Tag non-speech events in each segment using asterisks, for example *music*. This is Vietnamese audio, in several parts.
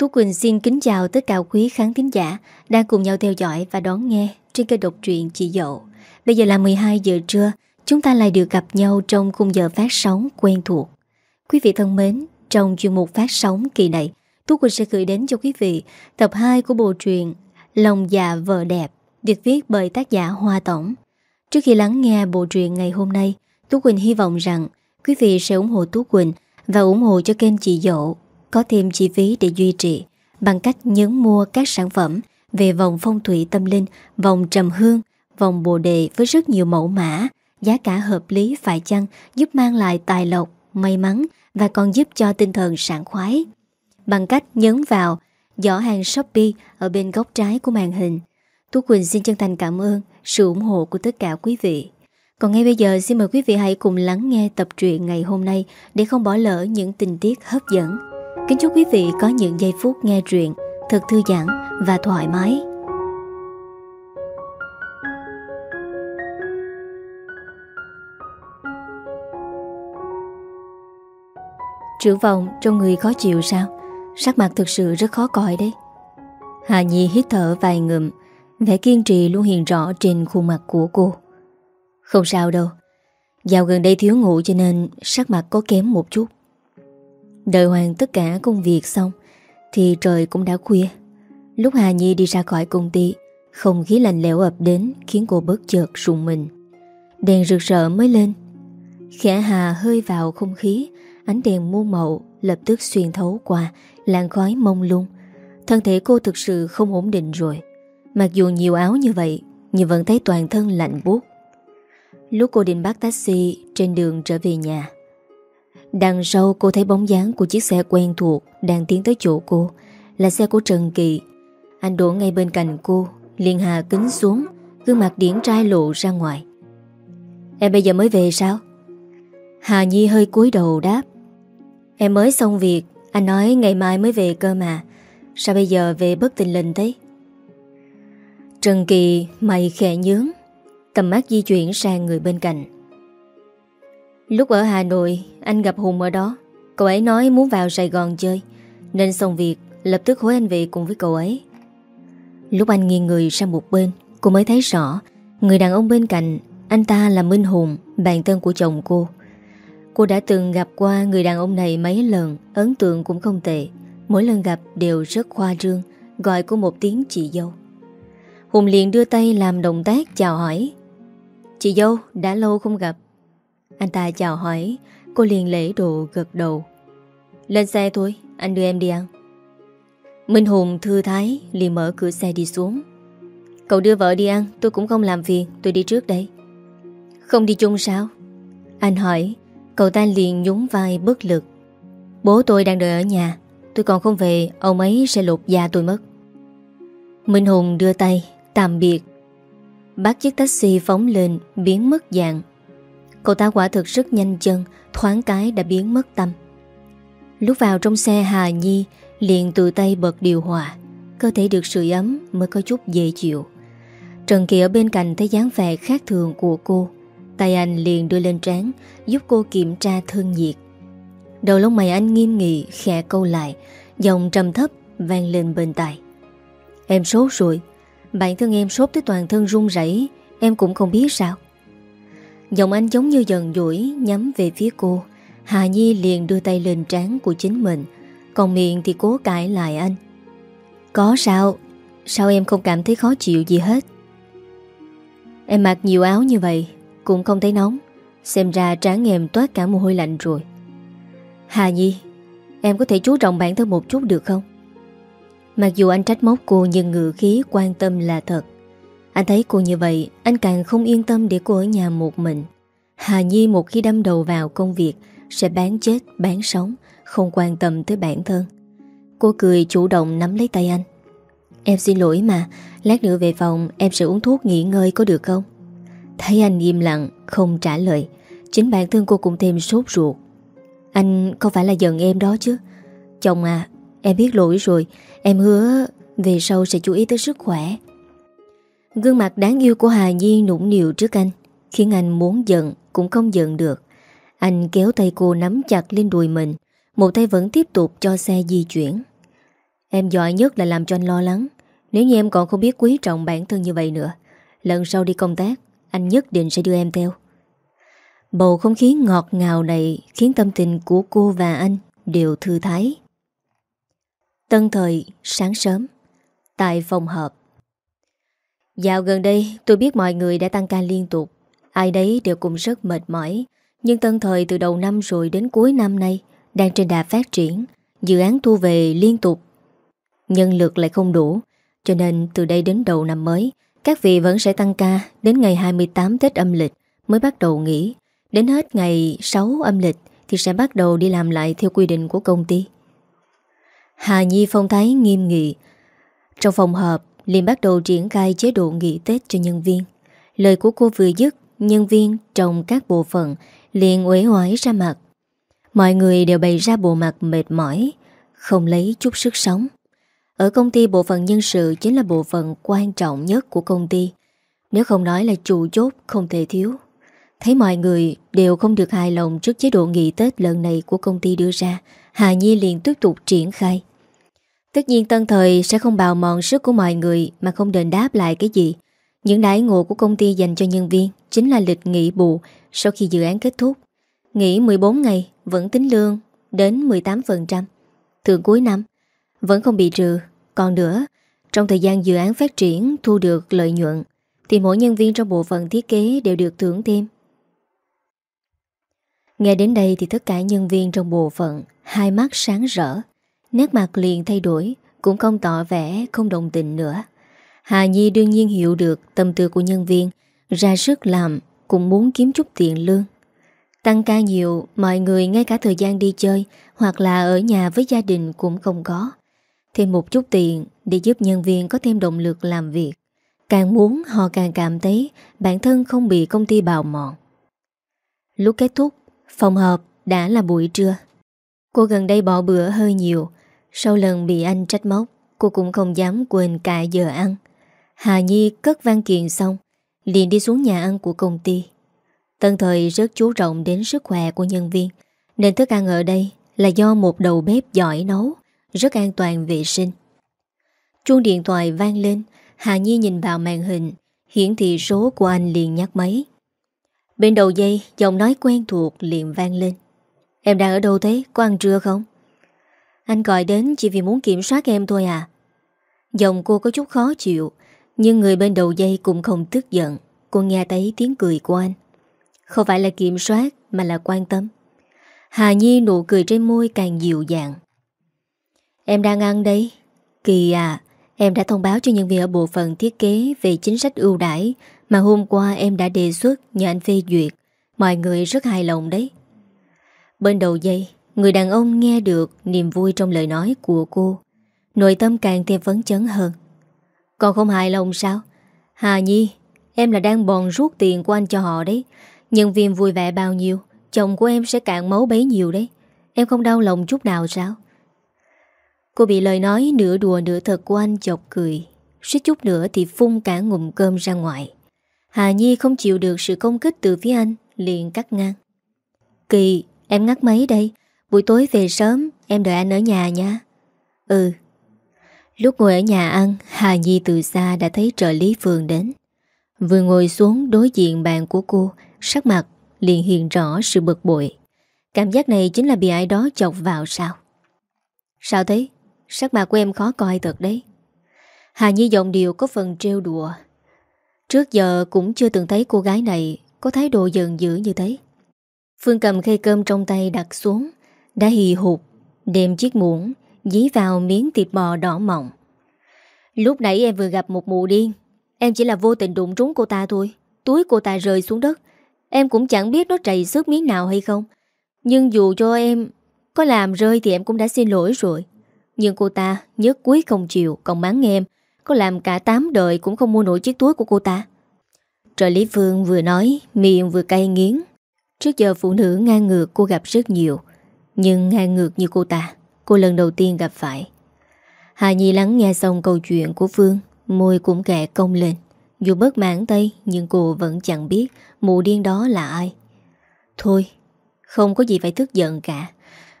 Tú Quỳnh xin kính chào tất cả quý khán thính giả đang cùng nhau theo dõi và đón nghe trên kênh độc truyện Chị Dậu. Bây giờ là 12 giờ trưa, chúng ta lại được gặp nhau trong khung giờ phát sóng quen thuộc. Quý vị thân mến, trong chuyên mục phát sóng kỳ này, Tú Quỳnh sẽ gửi đến cho quý vị tập 2 của bộ truyện Lòng già vợ đẹp, được viết bởi tác giả Hoa Tổng. Trước khi lắng nghe bộ truyện ngày hôm nay, Tú Quỳnh hy vọng rằng quý vị sẽ ủng hộ Tú Quỳnh và ủng hộ cho kênh chị Dậu có thêm chi phí để duy trì bằng cách nhấn mua các sản phẩm về vòng phong thủy tâm linh, vòng trầm hương, vòng bồ đề với rất nhiều mẫu mã, giá cả hợp lý phải chăng giúp mang lại tài lộc, may mắn và còn giúp cho tinh thần sảng khoái. Bằng cách nhấn vào giỏ hàng Shopee ở bên góc trái của màn hình. Tú Quỳnh xin chân thành cảm ơn sự ủng hộ của tất cả quý vị. Còn ngay bây giờ xin mời quý vị hãy cùng lắng nghe tập truyện ngày hôm nay để không bỏ lỡ những tình tiết hấp dẫn. Kính chúc quý vị có những giây phút nghe truyện thật thư giãn và thoải mái. Trưởng vòng trong người khó chịu sao? Sắc mặt thực sự rất khó coi đấy. Hà Nhi hít thở vài ngụm, vẻ kiên trì luôn hiện rõ trên khuôn mặt của cô. Không sao đâu, dạo gần đây thiếu ngủ cho nên sắc mặt có kém một chút. Đợi hoàn tất cả công việc xong, Thì trời cũng đã khuya. Lúc Hà Nhi đi ra khỏi công ty, Không khí lạnh lẽo ập đến Khiến cô bớt chợt rùng mình. Đèn rực rỡ mới lên. Khẽ Hà hơi vào không khí, Ánh đèn muôn màu lập tức xuyên thấu qua Làn khói mông lung. Thân thể cô thực sự không ổn định rồi. Mặc dù nhiều áo như vậy, Nhưng vẫn thấy toàn thân lạnh buốt. Lúc cô định bắt taxi Trên đường trở về nhà Đằng sau cô thấy bóng dáng của chiếc xe quen thuộc Đang tiến tới chỗ cô, Là xe của Trần Kỳ. Anh đổ ngay bên cạnh cô, liền hạ kính xuống, Gương mặt điển trai lộ ra ngoài. Em bây giờ mới về sao? Hà Nhi hơi cúi đầu đáp. Em mới xong việc, Anh nói ngày mai mới về cơ mà. Sao bây giờ về bất tình lình thế? Trần Kỳ mày khẽ nhướng, Tầm mắt di chuyển sang người bên cạnh. Lúc ở Hà Nội, Anh gặp Hùng ở đó. Cậu ấy nói muốn vào Sài Gòn chơi. Nên xong việc, lập tức hối anh về cùng với cậu ấy. Lúc anh nghiêng người sang một bên, Cô mới thấy rõ, Người đàn ông bên cạnh, Anh ta là Minh Hùng, Bạn thân của chồng cô. Cô đã từng gặp qua người đàn ông này mấy lần, Ấn tượng cũng không tệ. Mỗi lần gặp đều rất khoa trương, Gọi cô một tiếng chị dâu. Hùng liền đưa tay làm động tác chào hỏi. Chị dâu, đã lâu không gặp anh ta chào hỏi. Cô liền lễ độ gật đầu. Lên xe thôi, Anh đưa em đi ăn. Minh Hùng thư thái, liền mở cửa xe đi xuống. Cậu đưa vợ đi ăn, Tôi cũng không làm phiền, Tôi đi trước đây. Không đi chung sao? Anh hỏi, Cậu ta liền nhún vai bất lực. Bố tôi đang đợi ở nhà, Tôi còn không về, Ông ấy sẽ lột da tôi mất. Minh Hùng đưa tay, Tạm biệt. Bắt chiếc taxi phóng lên, Biến mất dạng. Cậu ta quả thực rất nhanh chân, Thoáng cái đã biến mất tâm. Lúc vào trong xe, Hà Nhi liền từ tay bật điều hòa. Cơ thể được sưởi ấm mới có chút dễ chịu. Trần Kỳ ở bên cạnh thấy dáng vẻ khác thường của cô. Tay anh liền đưa lên trán, Giúp cô kiểm tra thân nhiệt. Đầu lông mày anh nghiêm nghị, Khẽ câu lại Dòng trầm thấp vang lên bên tai. Em sốt rồi. Bản thân em sốt tới toàn thân run rẩy, Em cũng không biết sao. Giọng anh giống như dần dũi nhắm về phía cô. Hà Nhi liền đưa tay lên trán của chính mình. Còn miệng thì cố cãi lại anh. Có sao? Sao em không cảm thấy khó chịu gì hết? Em mặc nhiều áo như vậy, Cũng không thấy nóng. Xem ra trán em toát cả mồ hôi lạnh rồi. Hà Nhi, Em có thể chú trọng bản thân một chút được không? Mặc dù anh trách móc cô Nhưng ngự khí quan tâm là thật anh thấy cô như vậy Anh càng không yên tâm để cô ở nhà một mình. Hà Nhi một khi đâm đầu vào công việc Sẽ bán chết, bán sống Không quan tâm tới bản thân. Cô cười chủ động nắm lấy tay anh. Em xin lỗi mà Lát nữa về phòng em sẽ uống thuốc nghỉ ngơi có được không? Thấy anh im lặng Không trả lời Chính bản thân cô cũng thêm sốt ruột. Anh không phải là giận em đó chứ? Chồng à Em biết lỗi rồi Em hứa về sau sẽ chú ý tới sức khỏe. Gương mặt đáng yêu của Hà Nhi nũng nịu trước anh, Khiến anh muốn giận cũng không giận được. Anh kéo tay cô nắm chặt lên đùi mình, Một tay vẫn tiếp tục cho xe di chuyển. Em giỏi nhất là làm cho anh lo lắng, Nếu như em còn không biết quý trọng bản thân như vậy nữa, Lần sau đi công tác, Anh nhất định sẽ đưa em theo. Bầu không khí ngọt ngào này Khiến tâm tình của cô và anh Đều thư thái. Tân thời, sáng sớm, Tại phòng họp Dạo gần đây, tôi biết mọi người đã tăng ca liên tục. Ai đấy đều cũng rất mệt mỏi. Nhưng tân thời từ đầu năm rồi đến cuối năm nay, Đang trên đà phát triển. Dự án thu về liên tục. Nhân lực lại không đủ. Cho nên từ đây đến đầu năm mới, Các vị vẫn sẽ tăng ca Đến ngày 28 Tết âm lịch Mới bắt đầu nghỉ. Đến hết ngày 6 âm lịch Thì sẽ bắt đầu đi làm lại theo quy định của công ty. Hà Nhi phong thái nghiêm nghị. Trong phòng họp liền bắt đầu triển khai chế độ nghỉ Tết cho nhân viên. Lời của cô vừa dứt, Nhân viên trong các bộ phận liền uể oải ra mặt. Mọi người đều bày ra bộ mặt mệt mỏi, Không lấy chút sức sống. Ở công ty bộ phận nhân sự Chính là bộ phận quan trọng nhất của công ty. Nếu không nói là trụ chốt Không thể thiếu. Thấy mọi người đều không được hài lòng Trước chế độ nghỉ Tết lần này của công ty đưa ra, Hà Nhi liền tiếp tục triển khai. Tất nhiên tân thời sẽ không bào mòn sức của mọi người Mà không đền đáp lại cái gì. Những đãi ngộ của công ty dành cho nhân viên Chính là lịch nghỉ bù Sau khi dự án kết thúc. Nghỉ 14 ngày vẫn tính lương Đến 18% Thường cuối năm Vẫn không bị trừ. Còn nữa, Trong thời gian dự án phát triển thu được lợi nhuận Thì mỗi nhân viên trong bộ phận thiết kế Đều được thưởng thêm. Nghe đến đây thì tất cả nhân viên trong bộ phận Hai mắt sáng rỡ. Nét mặt liền thay đổi, Cũng không tỏ vẻ không đồng tình nữa. Hà Nhi đương nhiên hiểu được Tâm tư của nhân viên, Ra sức làm, Cũng muốn kiếm chút tiền lương. Tăng ca nhiều, Mọi người ngay cả thời gian đi chơi, Hoặc là ở nhà với gia đình cũng không có. Thêm một chút tiền Để giúp nhân viên có thêm động lực làm việc. Càng muốn, họ càng cảm thấy Bản thân không bị công ty bào mòn. Lúc kết thúc, Phòng họp đã là buổi trưa. Cô gần đây bỏ bữa hơi nhiều sau lần bị anh trách móc, Cô cũng không dám quên cả giờ ăn. Hà Nhi cất văn kiện xong, liền đi xuống nhà ăn của công ty. Tân thời rất chú trọng đến sức khỏe của nhân viên, Nên thức ăn ở đây là do một đầu bếp giỏi nấu, Rất an toàn vệ sinh. Chuông điện thoại vang lên, Hà Nhi nhìn vào màn hình, Hiển thị số của anh liền nhắc máy. Bên đầu dây, Giọng nói quen thuộc liền vang lên. Em đang ở đâu thế? Có ăn trưa không? Anh gọi đến chỉ vì muốn kiểm soát em thôi à. Giọng cô có chút khó chịu, Nhưng người bên đầu dây cũng không tức giận. Cô nghe thấy tiếng cười của anh. Không phải là kiểm soát, Mà là quan tâm. Hà Nhi nụ cười trên môi càng dịu dàng. Em đang ăn đấy. Kỳ à Em đã thông báo cho nhân viên ở bộ phận thiết kế Về chính sách ưu đãi Mà hôm qua em đã đề xuất nhờ anh phê duyệt. Mọi người rất hài lòng đấy. Bên đầu dây Người đàn ông nghe được niềm vui trong lời nói của cô. Nội tâm càng thêm phấn chấn hơn. Còn không hài lòng sao? Hà Nhi, Em là đang bòn rút tiền của anh cho họ đấy. Nhân viên vui vẻ bao nhiêu, Chồng của em sẽ cạn máu bấy nhiêu đấy. Em không đau lòng chút nào sao? Cô bị lời nói nửa đùa nửa thật của anh chọc cười. Suýt chút nữa thì phun cả ngụm cơm ra ngoài. Hà Nhi không chịu được sự công kích từ phía anh, Liền cắt ngang. Kỳ, em ngắt máy đây. Buổi tối về sớm, Em đợi anh ở nhà nha Ừ. Lúc ngồi ở nhà ăn, Hà Nhi từ xa đã thấy trợ lý Phương đến. Vừa ngồi xuống đối diện bàn của cô, Sắc mặt liền hiện rõ sự bực bội. Cảm giác này chính là bị ai đó chọc vào sao? Sao thế? Sắc mặt của em khó coi thật đấy. Hà Nhi giọng điệu có phần trêu đùa. Trước giờ cũng chưa từng thấy cô gái này Có thái độ giận dữ như thế. Phương cầm khay cơm trong tay đặt xuống đã hì hụt Đem chiếc muỗng Dí vào miếng thịt bò đỏ mọng. Lúc nãy em vừa gặp một mụ điên, Em chỉ là vô tình đụng trúng cô ta thôi, Túi cô ta rơi xuống đất. Em cũng chẳng biết nó trầy xước miếng nào hay không, Nhưng dù cho em Có làm rơi thì em cũng đã xin lỗi rồi. Nhưng cô ta nhớ cuối không chịu, Còn mắng em, Có làm cả tám đời cũng không mua nổi chiếc túi của cô ta. Trợ lý Phương vừa nói, Miệng vừa cay nghiến. Trước giờ phụ nữ ngang ngược, cô gặp rất nhiều nhưng ngang ngược như cô ta, Cô lần đầu tiên gặp phải. Hà Nhi lắng nghe xong câu chuyện của Phương, Môi cũng kẹ công lên. Dù bất mãn tay, Nhưng cô vẫn chẳng biết Mụ điên đó là ai. Thôi, Không có gì phải tức giận cả.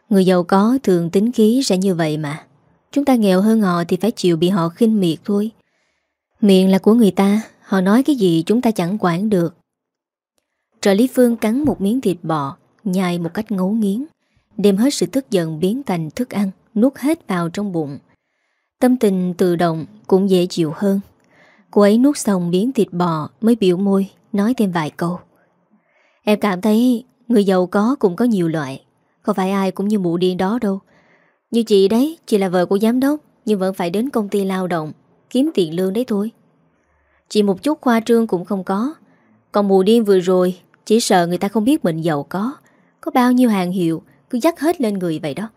Người giàu có thường tính khí sẽ như vậy mà. Chúng ta nghèo hơn họ thì phải chịu bị họ khinh miệt thôi. Miệng là của người ta, Họ nói cái gì chúng ta chẳng quản được. Trợ Lý Phương cắn một miếng thịt bò, Nhai một cách ngấu nghiến. Đem hết sự tức giận biến thành thức ăn, Nuốt hết vào trong bụng. Tâm tình tự động cũng dễ chịu hơn. Cô ấy nuốt xong miếng thịt bò Mới biểu môi, Nói thêm vài câu. Em cảm thấy người giàu có cũng có nhiều loại Không phải ai cũng như mụ điên đó đâu. Như chị đấy, Chị là vợ của giám đốc, Nhưng vẫn phải đến công ty lao động, Kiếm tiền lương đấy thôi. Chị một chút khoa trương cũng không có. Còn mụ điên vừa rồi, Chỉ sợ người ta không biết mình giàu có. Có bao nhiêu hàng hiệu cứ dắt hết lên người vậy đó.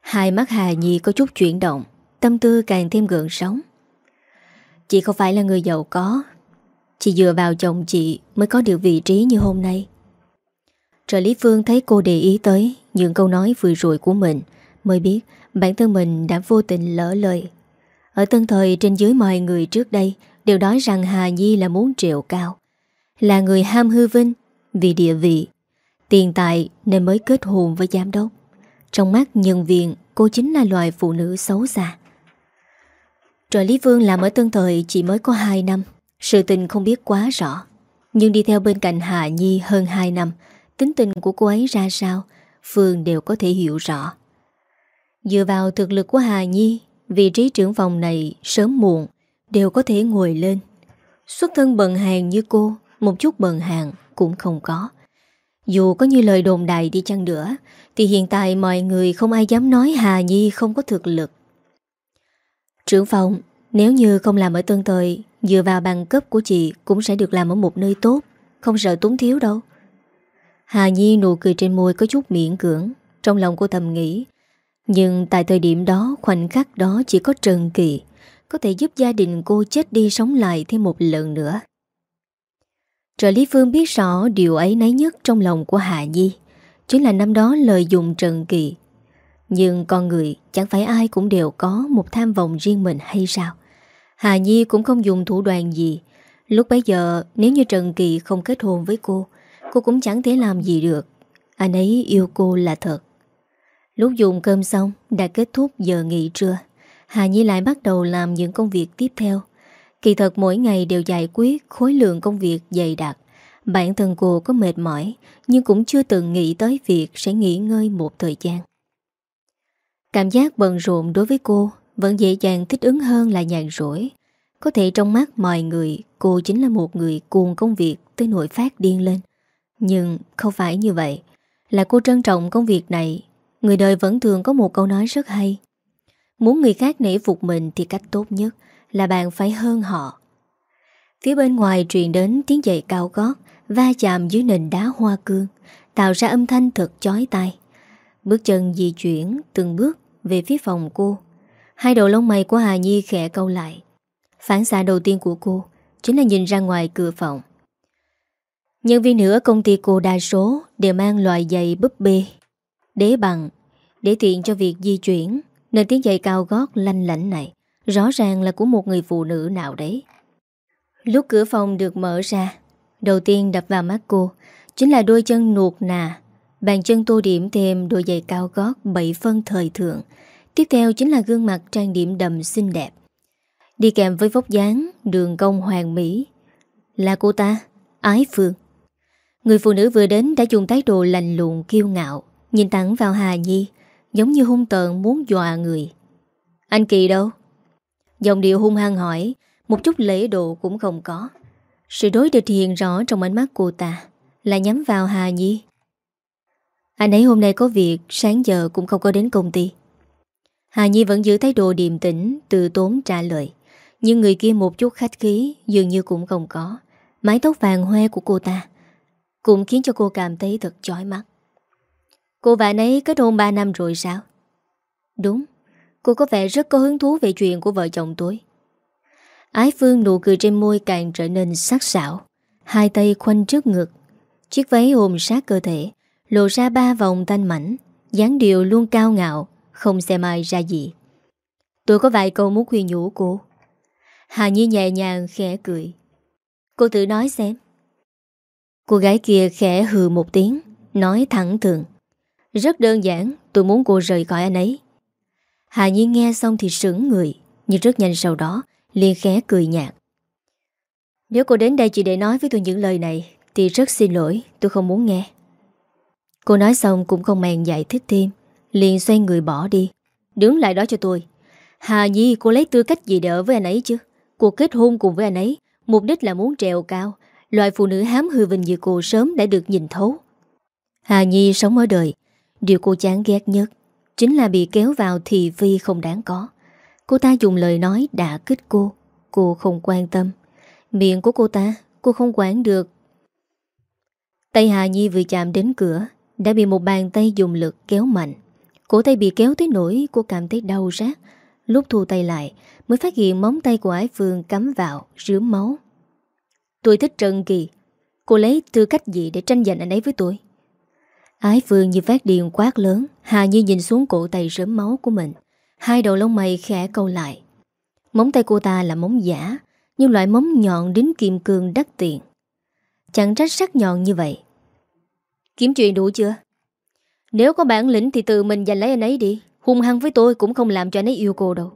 Hai mắt Hà Nhi có chút chuyển động, Tâm tư càng thêm gợn sóng. Chị không phải là người giàu có. Chị dựa vào chồng chị Mới có được vị trí như hôm nay. Trợ Lý Phương thấy cô để ý tới Những câu nói vừa rồi của mình, Mới biết bản thân mình đã vô tình lỡ lời. Ở tân thời trên dưới mọi người trước đây Đều nói rằng Hà Nhi là muốn triệu cao, Là người ham hư vinh Vì địa vị. Tiền tài nên mới kết hôn với giám đốc. Trong mắt nhân viên, Cô chính là loài phụ nữ xấu xa. Trợ Lý Vương làm ở Tân Thời chỉ mới có 2 năm, Sự tình không biết quá rõ. Nhưng đi theo bên cạnh Hạ Nhi hơn 2 năm, Tính tình của cô ấy ra sao, Phương đều có thể hiểu rõ. Dựa vào thực lực của Hà Nhi, Vị trí trưởng phòng này sớm muộn Đều có thể ngồi lên. Xuất thân bần hàng như cô, Một chút bần hàng cũng không có. Dù có như lời đồn đại đi chăng nữa, Thì hiện tại mọi người không ai dám nói Hà Nhi không có thực lực. Trưởng phòng, Nếu như không làm ở Tân Thời Dựa vào bằng cấp của chị Cũng sẽ được làm ở một nơi tốt, Không sợ túng thiếu đâu. Hà Nhi nụ cười trên môi có chút miễn cưỡng, Trong lòng cô thầm nghĩ. Nhưng tại thời điểm đó, Khoảnh khắc đó chỉ có Trần Kỳ, Có thể giúp gia đình cô chết đi sống lại Thêm một lần nữa. Trợ Lý Phương biết rõ Điều ấy nấy nhất trong lòng của Hà Nhi. Chính là năm đó lợi dụng Trần Kỳ Nhưng con người chẳng phải ai cũng đều có Một tham vọng riêng mình hay sao? Hà Nhi cũng không dùng thủ đoạn gì. Lúc bấy giờ, nếu như Trần Kỳ không kết hôn với cô Cô cũng chẳng thể làm gì được. Anh ấy yêu cô là thật. Lúc dùng cơm xong, Đã kết thúc giờ nghỉ trưa. Hà Nhi lại bắt đầu làm những công việc tiếp theo. Kỳ thật mỗi ngày đều giải quyết Khối lượng công việc dày đặc. Bản thân cô có mệt mỏi, Nhưng cũng chưa từng nghĩ tới việc Sẽ nghỉ ngơi một thời gian. Cảm giác bận rộn đối với cô Vẫn dễ dàng thích ứng hơn là nhàn rỗi. Có thể trong mắt mọi người, Cô chính là một người cuồng công việc Tới nỗi phát điên lên. Nhưng không phải như vậy. Là cô trân trọng công việc này, Người đời vẫn thường có một câu nói rất hay. Muốn người khác nể phục mình Thì cách tốt nhất là bạn phải hơn họ. Phía bên ngoài truyền đến tiếng giày cao gót Va chạm dưới nền đá hoa cương Tạo ra âm thanh thật chói tai. Bước chân di chuyển từng bước Về phía phòng cô. Hai đầu lông mày của Hà Nhi khẽ câu lại. Phản xạ đầu tiên của cô Chính là nhìn ra ngoài cửa phòng. Nhân viên nữ ở công ty cô đa số đều mang loại giày búp bê, đế bằng, để tiện cho việc di chuyển, nên tiếng giày cao gót lanh lảnh này rõ ràng là của một người phụ nữ nào đấy. Lúc cửa phòng được mở ra, đầu tiên đập vào mắt cô chính là đôi chân nuột nà, bàn chân tô điểm thêm đôi giày cao gót bảy phân thời thượng. Tiếp theo chính là gương mặt trang điểm đầm xinh đẹp. Đi kèm với vóc dáng, đường cong hoàng mỹ. Là cô ta, Ái Phương. Người phụ nữ vừa đến đã dùng thái độ lành lùng kiêu ngạo Nhìn thẳng vào Hà Nhi Giống như hung tợn muốn dọa người Anh Kỳ đâu? Dòng điệu hung hăng hỏi, Một chút lễ độ cũng không có. Sự đối địch hiện rõ trong ánh mắt cô ta. Là nhắm vào Hà Nhi. Anh ấy hôm nay có việc, Sáng giờ cũng không có đến công ty. Hà Nhi vẫn giữ thái độ điềm tĩnh, Từ tốn trả lời. Nhưng người kia một chút khách khí, Dường như cũng không có. Mái tóc vàng hoe của cô ta cũng khiến cho cô cảm thấy thật chói mắt. Cô và anh ấy kết hôn 3 năm rồi sao? Đúng. Cô có vẻ rất có hứng thú về chuyện của vợ chồng tôi. Ái Phương nụ cười trên môi càng trở nên sắc sảo, Hai tay khoanh trước ngực. Chiếc váy ôm sát cơ thể, Lộ ra ba vòng thanh mảnh, dáng điệu luôn cao ngạo, Không xem ai ra gì. Tôi có vài câu muốn khuyên nhủ cô. Hà Nhi nhẹ nhàng khẽ cười. Cô tự nói xem. Cô gái kia khẽ hừ một tiếng, Nói thẳng thường Rất đơn giản, tôi muốn cô rời khỏi anh ấy. Hà Nhi nghe xong thì sững người, Nhưng rất nhanh sau đó, liền khẽ cười nhạt. Nếu cô đến đây chỉ để nói với tôi những lời này, Thì rất xin lỗi, Tôi không muốn nghe. Cô nói xong cũng không màng giải thích thêm, Liền xoay người bỏ đi. Đứng lại đó cho tôi. Hà Nhi, cô lấy tư cách gì để ở với anh ấy chứ? Cuộc kết hôn cùng với anh ấy, Mục đích là muốn trèo cao. Loại phụ nữ hám hư vinh như cô sớm đã được nhìn thấu. Hà Nhi sống ở đời, Điều cô chán ghét nhất. Chính là bị kéo vào thị vi không đáng có. Cô ta dùng lời nói đã kích cô. Cô không quan tâm. Miệng của cô ta, Cô không quản được. Tay Hà Nhi vừa chạm đến cửa, Đã bị một bàn tay dùng lực kéo mạnh. Cổ tay bị kéo tới nỗi Cô cảm thấy đau rát. Lúc thu tay lại, Mới phát hiện móng tay của Ái Phương cắm vào, Rướm máu. Tôi thích Trần Kỳ. Cô lấy tư cách gì để tranh giành anh ấy với tôi? Ái Phương như phát điện quát lớn. Hà Nhi nhìn xuống cổ tay rớm máu của mình. Hai đầu lông mày khẽ câu lại. Móng tay cô ta là móng giả, Nhưng loại móng nhọn đến kim cương đắt tiền. Chẳng trách sắc nhọn như vậy. Kiếm chuyện đủ chưa? Nếu có bản lĩnh thì tự mình giành lấy anh ấy đi. Hung hăng với tôi cũng không làm cho anh ấy yêu cô đâu.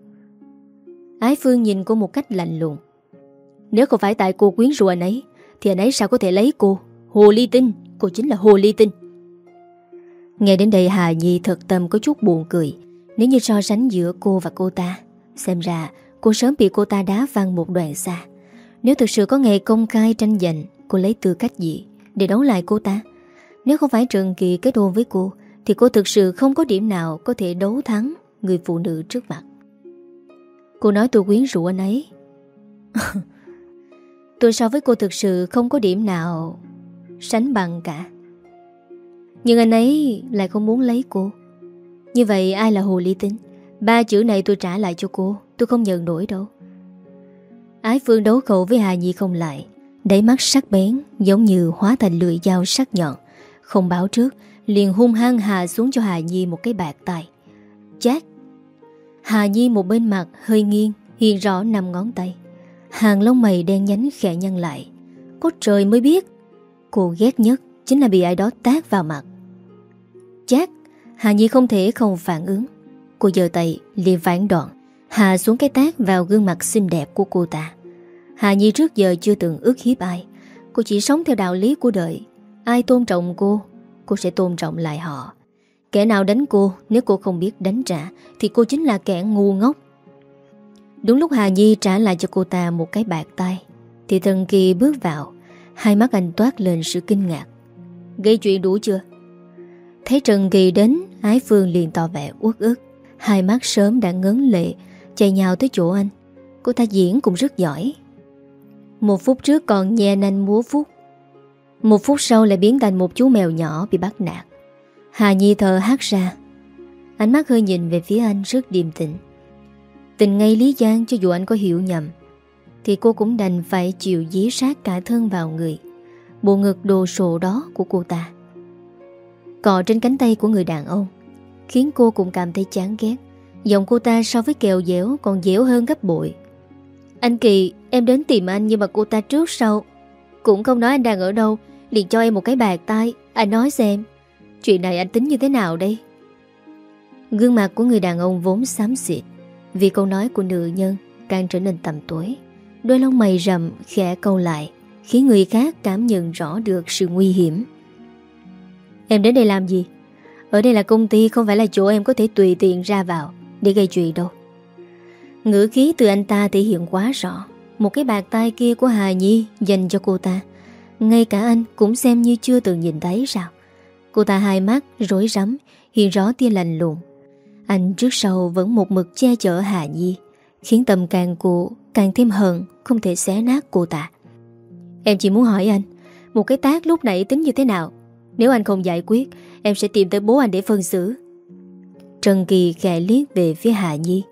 Ái Phương nhìn cô một cách lạnh lùng. Nếu không phải tại cô quyến rũ anh ấy, Thì anh ấy sao có thể lấy cô? Hồ ly tinh, Cô chính là hồ ly tinh. Nghe đến đây Hà Nhi thật tâm có chút buồn cười. Nếu như so sánh giữa cô và cô ta, Xem ra cô sớm bị cô ta đá văng một đoạn xa. Nếu thực sự có ngày công khai tranh giành, Cô lấy tư cách gì Để đấu lại cô ta? Nếu không phải Trần Kỳ kết hôn với cô, Thì cô thực sự không có điểm nào Có thể đấu thắng người phụ nữ trước mặt. Cô nói tôi quyến rũ anh ấy. *laughs* Tôi so với cô thực sự không có điểm nào Sánh bằng cả nhưng anh ấy lại không muốn lấy cô. Như vậy ai là hồ ly tính? Ba chữ này tôi trả lại cho cô, Tôi không nhận nổi đâu. Ái Phương đấu khẩu với Hà Nhi không lại. Đấy mắt sắc bén, Giống như hóa thành lưỡi dao sắc nhọn. Không báo trước, Liền hung hăng hạ xuống cho Hà Nhi một cái bạc tay. Chát Hà Nhi một bên mặt hơi nghiêng, Hiện rõ nằm ngón tay. Hàng lông mày đen nhánh khẽ nhăn lại. Có trời mới biết. Cô ghét nhất chính là bị ai đó tác vào mặt. Chát. Hà Nhi không thể không phản ứng. Cô giơ tay, liền phản đoạn. Hạ xuống cái tác vào gương mặt xinh đẹp của cô ta. Hà Nhi trước giờ chưa từng ước hiếp ai. Cô chỉ sống theo đạo lý của đời. Ai tôn trọng cô Cô sẽ tôn trọng lại họ. Kẻ nào đánh cô, Nếu cô không biết đánh trả, Thì cô chính là kẻ ngu ngốc. Đúng lúc Hà Nhi trả lại cho cô ta một cái bạc tay, Thì Thần Kỳ bước vào. Hai mắt anh toát lên sự kinh ngạc. Gây chuyện đủ chưa? Thấy Trần Kỳ đến, Ái Phương liền tỏ vẻ uất ức. Hai mắt sớm đã ngấn lệ, Chạy nhào tới chỗ anh. Cô ta diễn cũng rất giỏi. Một phút trước còn nhẹ nanh múa phút Một phút sau lại biến thành một chú mèo nhỏ bị bắt nạt. Hà Nhi thờ hát ra. Ánh mắt hơi nhìn về phía anh rất điềm tĩnh. Tình ngay Lý Giang cho dù anh có hiểu nhầm, Thì cô cũng đành phải chịu dí sát cả thân vào người. Bộ ngực đồ sộ đó của cô ta. Cọ trên cánh tay của người đàn ông, Khiến cô cũng cảm thấy chán ghét. Giọng cô ta so với kẹo dẻo Còn dẻo hơn gấp bội. Anh Kỳ, em đến tìm anh Nhưng mà cô ta trước sau. Cũng không nói anh đang ở đâu, liền cho em một cái bạc tay. Anh nói xem, Chuyện này anh tính như thế nào đây? Gương mặt của người đàn ông vốn xám xịt, Vì câu nói của nữ nhân Càng trở nên tầm tối. Đôi lông mày rầm khẽ câu lại, Khiến người khác cảm nhận rõ được sự nguy hiểm. Em đến đây làm gì? Ở đây là công ty, không phải là chỗ em có thể tùy tiện ra vào Để gây chuyện đâu. Ngữ khí từ anh ta thể hiện quá rõ. Một cái bàn tay kia của Hà Nhi Dành cho cô ta. Ngay cả anh cũng xem như chưa từng nhìn thấy sao. Cô ta hai mắt rối rắm, Hiện rõ tia lành lùng. Anh trước sau vẫn một mực che chở Hà Nhi, Khiến tâm càng cô càng thêm hận, Không thể xé nát cô ta. Em chỉ muốn hỏi anh, Một cái tác lúc nãy tính như thế nào? Nếu anh không giải quyết, Em sẽ tìm tới bố anh để phân xử. Trần Kỳ khẽ liếc về phía Hạ Nhi.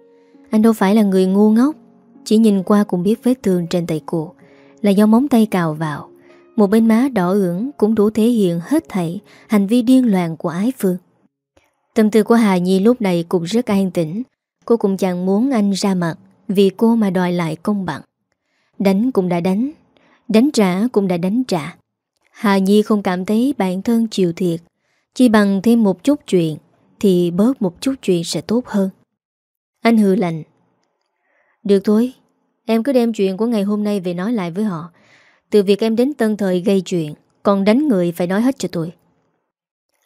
Anh đâu phải là người ngu ngốc, Chỉ nhìn qua cũng biết vết thương trên tay cô, Là do móng tay cào vào. Một bên má đỏ ửng cũng đủ thể hiện hết thảy Hành vi điên loạn của ái phương. Tâm tư của Hà Nhi lúc này cũng rất an tĩnh. Cô cũng chẳng muốn anh ra mặt Vì cô mà đòi lại công bằng. Đánh cũng đã đánh Đánh trả cũng đã đánh trả. Hà Nhi không cảm thấy bản thân chịu thiệt. Chỉ bằng thêm một chút chuyện Thì bớt một chút chuyện sẽ tốt hơn. Anh hư lạnh. Được thôi Em cứ đem chuyện của ngày hôm nay về nói lại với họ. Từ việc em đến tân thời gây chuyện Còn đánh người phải nói hết cho tôi.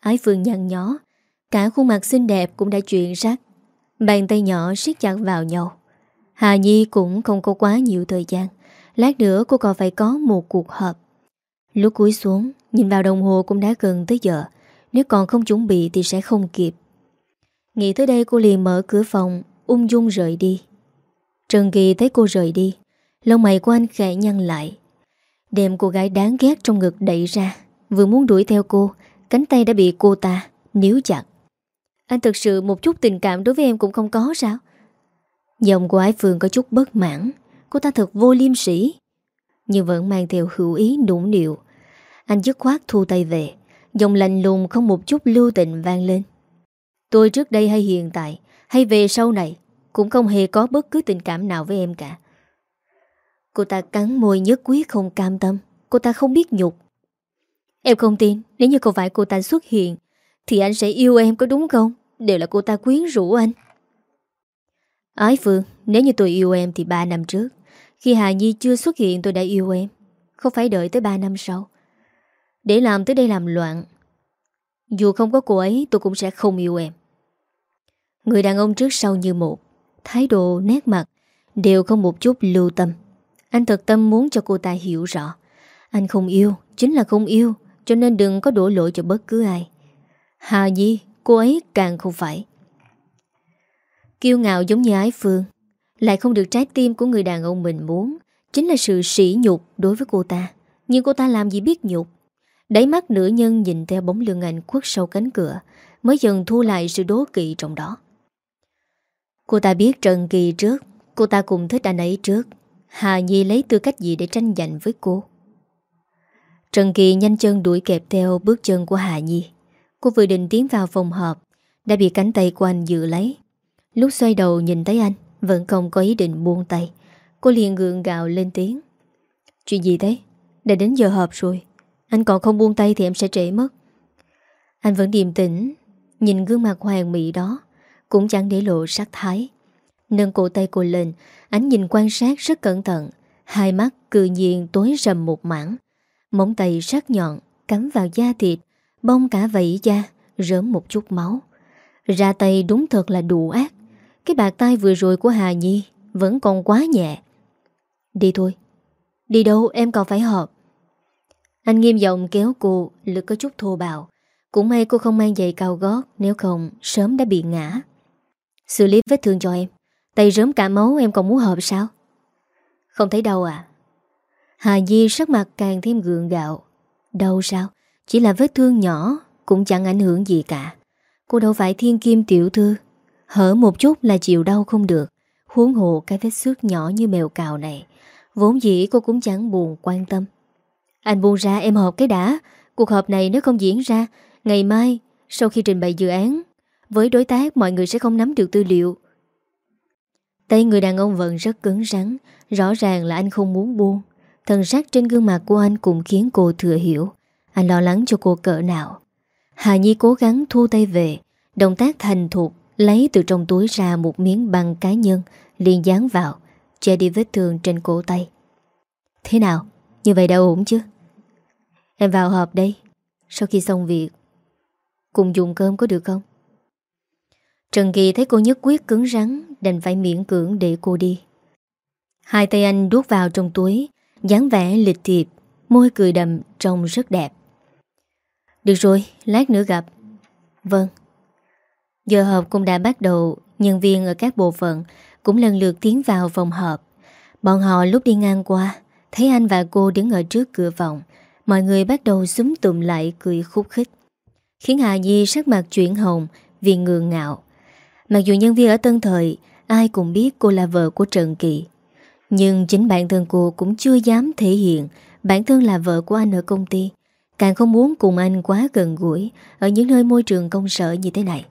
Ái Phương nhăn nhó. Cả khuôn mặt xinh đẹp cũng đã chuyện rác, Bàn tay nhỏ siết chặt vào nhau. Hà Nhi cũng không có quá nhiều thời gian. Lát nữa cô còn phải có một cuộc họp. Lúc cúi xuống, Nhìn vào đồng hồ cũng đã gần tới giờ. Nếu còn không chuẩn bị thì sẽ không kịp. Nghĩ tới đây cô liền mở cửa phòng, Ung dung rời đi. Trần Kỳ thấy cô rời đi. Lông mày của anh khẽ nhăn lại. Đem cô gái đáng ghét trong ngực đẩy ra. Vừa muốn đuổi theo cô, Cánh tay đã bị cô ta níu chặt. Anh thực sự một chút tình cảm đối với em cũng không có sao? Giọng của Ái Phương có chút bất mãn. Cô ta thật vô liêm sỉ. Nhưng vẫn mang theo hữu ý nũng nịu. Anh dứt khoát thu tay về. Giọng lạnh lùng không một chút lưu tình vang lên. Tôi trước đây hay hiện tại, Hay về sau này, Cũng không hề có bất cứ tình cảm nào với em cả. Cô ta cắn môi nhất quyết không cam tâm. Cô ta không biết nhục. Em không tin, Nếu như không phải cô ta xuất hiện, Thì anh sẽ yêu em có đúng không? Đều là cô ta quyến rũ anh. Ái Phương, Nếu như tôi yêu em thì 3 năm trước, Khi Hà Nhi chưa xuất hiện tôi đã yêu em. Không phải đợi tới 3 năm sau để làm tới đây làm loạn. Dù không có cô ấy tôi cũng sẽ không yêu em. Người đàn ông trước sau như một. Thái độ, nét mặt Đều không một chút lưu tâm. Anh thật tâm muốn cho cô ta hiểu rõ. Anh không yêu, chính là không yêu Cho nên đừng có đổ lỗi cho bất cứ ai. Hà Di, cô ấy càng không phải. Kiêu ngạo giống như ái phương Lại không được trái tim của người đàn ông mình muốn Chính là sự sỉ nhục đối với cô ta. Nhưng cô ta làm gì biết nhục? Đáy mắt nữ nhân nhìn theo bóng lưng anh khuất sau cánh cửa, Mới dần thu lại sự đố kỵ trong đó. Cô ta biết Trần Kỳ trước, Cô ta cùng thích anh ấy trước. Hà Nhi lấy tư cách gì để tranh giành với cô? Trần Kỳ nhanh chân đuổi kẹp theo bước chân của Hà Nhi. Cô vừa định tiến vào phòng họp, Đã bị cánh tay của anh giữ lấy. Lúc xoay đầu nhìn thấy anh, Vẫn không có ý định buông tay. Cô liền gượng gạo lên tiếng. Chuyện gì thế? Đã đến giờ họp rồi. Anh còn không buông tay thì em sẽ trễ mất. Anh vẫn điềm tĩnh, Nhìn gương mặt hoàng mỹ đó, Cũng chẳng để lộ sắc thái. Nâng cổ tay cô lên, Ánh nhìn quan sát rất cẩn thận, Hai mắt cự nhiên tối rầm một mảng. Móng tay sắc nhọn Cắm vào da thịt Bông cả vẫy da, Rớm một chút máu. Ra tay đúng thật là đủ ác. Cái bạc tay vừa rồi của Hà Nhi Vẫn còn quá nhẹ. Đi thôi. Đi đâu em còn phải họp. Anh nghiêm giọng kéo cô, Lực có chút thô bạo. Cũng may cô không mang giày cao gót, Nếu không, sớm đã bị ngã. Xử lý vết thương cho em. Tay rớm cả máu, em còn muốn hợp sao? Không thấy đau à? Hà di sắc mặt càng thêm gượng gạo. Đau sao? Chỉ là vết thương nhỏ, Cũng chẳng ảnh hưởng gì cả. Cô đâu phải thiên kim tiểu thư. Hở một chút là chịu đau không được. Huống hồ cái vết xước nhỏ như mèo cào này. Vốn dĩ cô cũng chẳng buồn quan tâm. Anh buông ra em họp cái đã. Cuộc họp này nếu không diễn ra, Ngày mai, Sau khi trình bày dự án, Với đối tác mọi người sẽ không nắm được tư liệu. Tay người đàn ông vẫn rất cứng rắn, Rõ ràng là anh không muốn buông. Thần sắc trên gương mặt của anh cũng khiến cô thừa hiểu. Anh lo lắng cho cô cỡ nào. Hà Nhi cố gắng thu tay về, Động tác thành thục, Lấy từ trong túi ra một miếng băng cá nhân, liền dán vào, Che đi vết thương trên cổ tay. Thế nào? Như vậy đã ổn chứ? Em vào họp đây. Sau khi xong việc Cùng dùng cơm có được không? Trần Kỳ thấy cô nhất quyết cứng rắn Đành phải miễn cưỡng để cô đi. Hai tay anh đút vào trong túi dáng vẻ lịch thiệp Môi cười đầm trông rất đẹp. Được rồi, lát nữa gặp. Vâng. Giờ họp cũng đã bắt đầu Nhân viên ở các bộ phận Cũng lần lượt tiến vào phòng họp. Bọn họ lúc đi ngang qua Thấy anh và cô đứng ở trước cửa phòng Mọi người bắt đầu súng tụm lại cười khúc khích. Khiến Hà Nhi sắc mặt chuyển hồng Vì ngường ngạo. Mặc dù nhân viên ở Tân Thời, Ai cũng biết cô là vợ của Trần Kỳ Nhưng chính bản thân cô cũng chưa dám thể hiện Bản thân là vợ của anh ở công ty. Càng không muốn cùng anh quá gần gũi Ở những nơi môi trường công sở như thế này.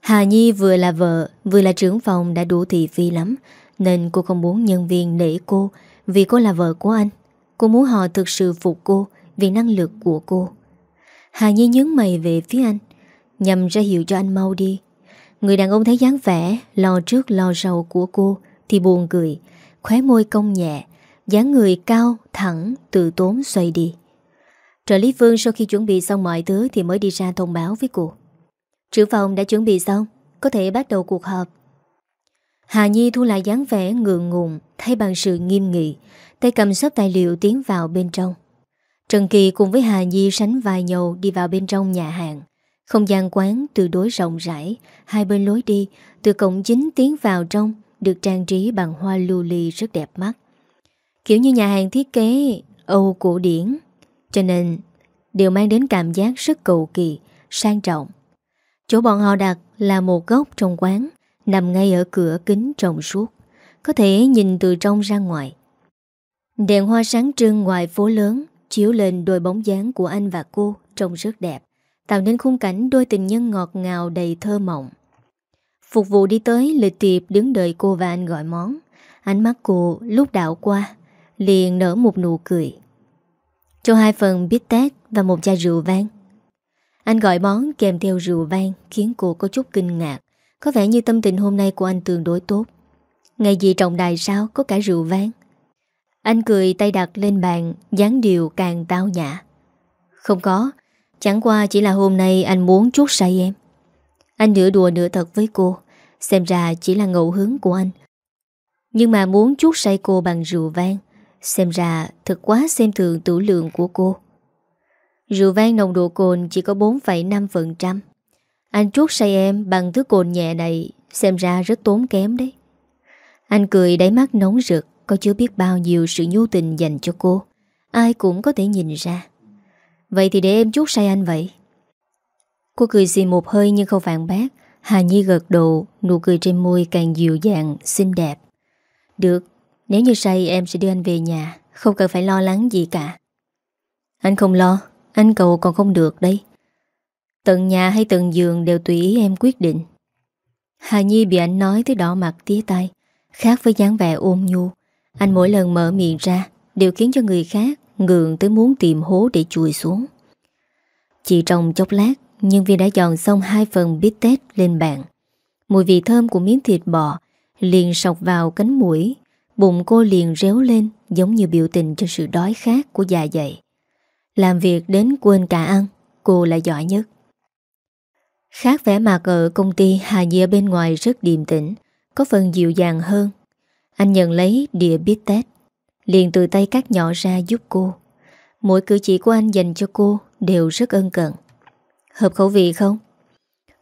Hà Nhi vừa là vợ, Vừa là trưởng phòng đã đủ thị phi lắm, Nên cô không muốn nhân viên nể cô vì cô là vợ của anh. Cô muốn họ thực sự phục cô Vì năng lực của cô. Hà Nhi nhướng mày về phía anh Nhằm ra hiệu cho anh mau đi. Người đàn ông thấy dáng vẻ Lo trước lo sau của cô Thì buồn cười Khóe môi cong nhẹ dáng người cao, thẳng, từ tốn xoay đi. Trợ lý Phương sau khi chuẩn bị xong mọi thứ Thì mới đi ra thông báo với cô. Trưởng phòng đã chuẩn bị xong Có thể bắt đầu cuộc họp. Hà Nhi thu lại dáng vẻ ngượng ngùng Thay bằng sự nghiêm nghị Tay cầm sắp tài liệu tiến vào bên trong Trần Kỳ cùng với Hà Nhi sánh vai nhầu đi vào bên trong nhà hàng. Không gian quán từ đối rộng rãi, hai bên lối đi, từ cổng chính tiến vào trong, được trang trí bằng hoa lưu ly rất đẹp mắt. Kiểu như nhà hàng thiết kế Âu cổ điển, cho nên đều mang đến cảm giác rất cầu kỳ, sang trọng. Chỗ bọn họ đặt là một góc trong quán, nằm ngay ở cửa kính trồng suốt, có thể nhìn từ trong ra ngoài. Đèn hoa sáng trưng ngoài phố lớn chiếu lên đôi bóng dáng của anh và cô trông rất đẹp, tạo nên khung cảnh đôi tình nhân ngọt ngào đầy thơ mộng. Phục vụ đi tới lịch tiệp đứng đợi cô và anh gọi món. Ánh mắt cô lúc đảo qua, liền nở một nụ cười. Cho hai phần bít tét và một chai rượu vang. Anh gọi món kèm theo rượu vang khiến cô có chút kinh ngạc. Có vẻ như tâm tình hôm nay của anh tương đối tốt. Ngày gì trọng đài sao có cả rượu vang. Anh cười tay đặt lên bàn dáng điều càng tao nhã. Không có Chẳng qua chỉ là hôm nay anh muốn chút say em. Anh nửa đùa nửa thật với cô Xem ra chỉ là ngẫu hứng của anh. Nhưng mà muốn chút say cô bằng rượu vang Xem ra thật quá xem thường tủ lượng của cô. Rượu vang nồng độ cồn chỉ có 4,5% anh chuốt say em bằng thứ cồn nhẹ này, Xem ra rất tốn kém đấy. Anh cười đáy mắt nóng rực, có chưa biết bao nhiêu sự nhu tình dành cho cô. Ai cũng có thể nhìn ra. Vậy thì để em chuốt say anh vậy. Cô cười xì một hơi nhưng không phản bác. Hà Nhi gật đầu, Nụ cười trên môi càng dịu dàng, Xinh đẹp. Được, Nếu như say em sẽ đưa anh về nhà, Không cần phải lo lắng gì cả. Anh không lo, Anh cầu còn không được đấy. Tận nhà hay tận giường đều tùy ý em quyết định. Hà Nhi bị anh nói tới đỏ mặt tía tay Khác với dáng vẻ ôm nhu. Anh mỗi lần mở miệng ra Đều khiến cho người khác ngượng tới muốn tìm hố để chùi xuống. Chỉ trong chốc lát, Nhân viên đã dọn xong hai phần bít tết lên bàn. Mùi vị thơm của miếng thịt bò Liền sọc vào cánh mũi, Bụng cô liền réo lên Giống như biểu tình cho sự đói khát của dạ dày. Làm việc đến quên cả ăn, Cô là giỏi nhất. Khác vẻ mặt ở công ty Hà Nhi ở bên ngoài rất điềm tĩnh, Có phần dịu dàng hơn. Anh nhận lấy đĩa bít tết Liền từ tay cắt nhỏ ra giúp cô. Mỗi cử chỉ của anh dành cho cô Đều rất ân cần. Hợp khẩu vị không?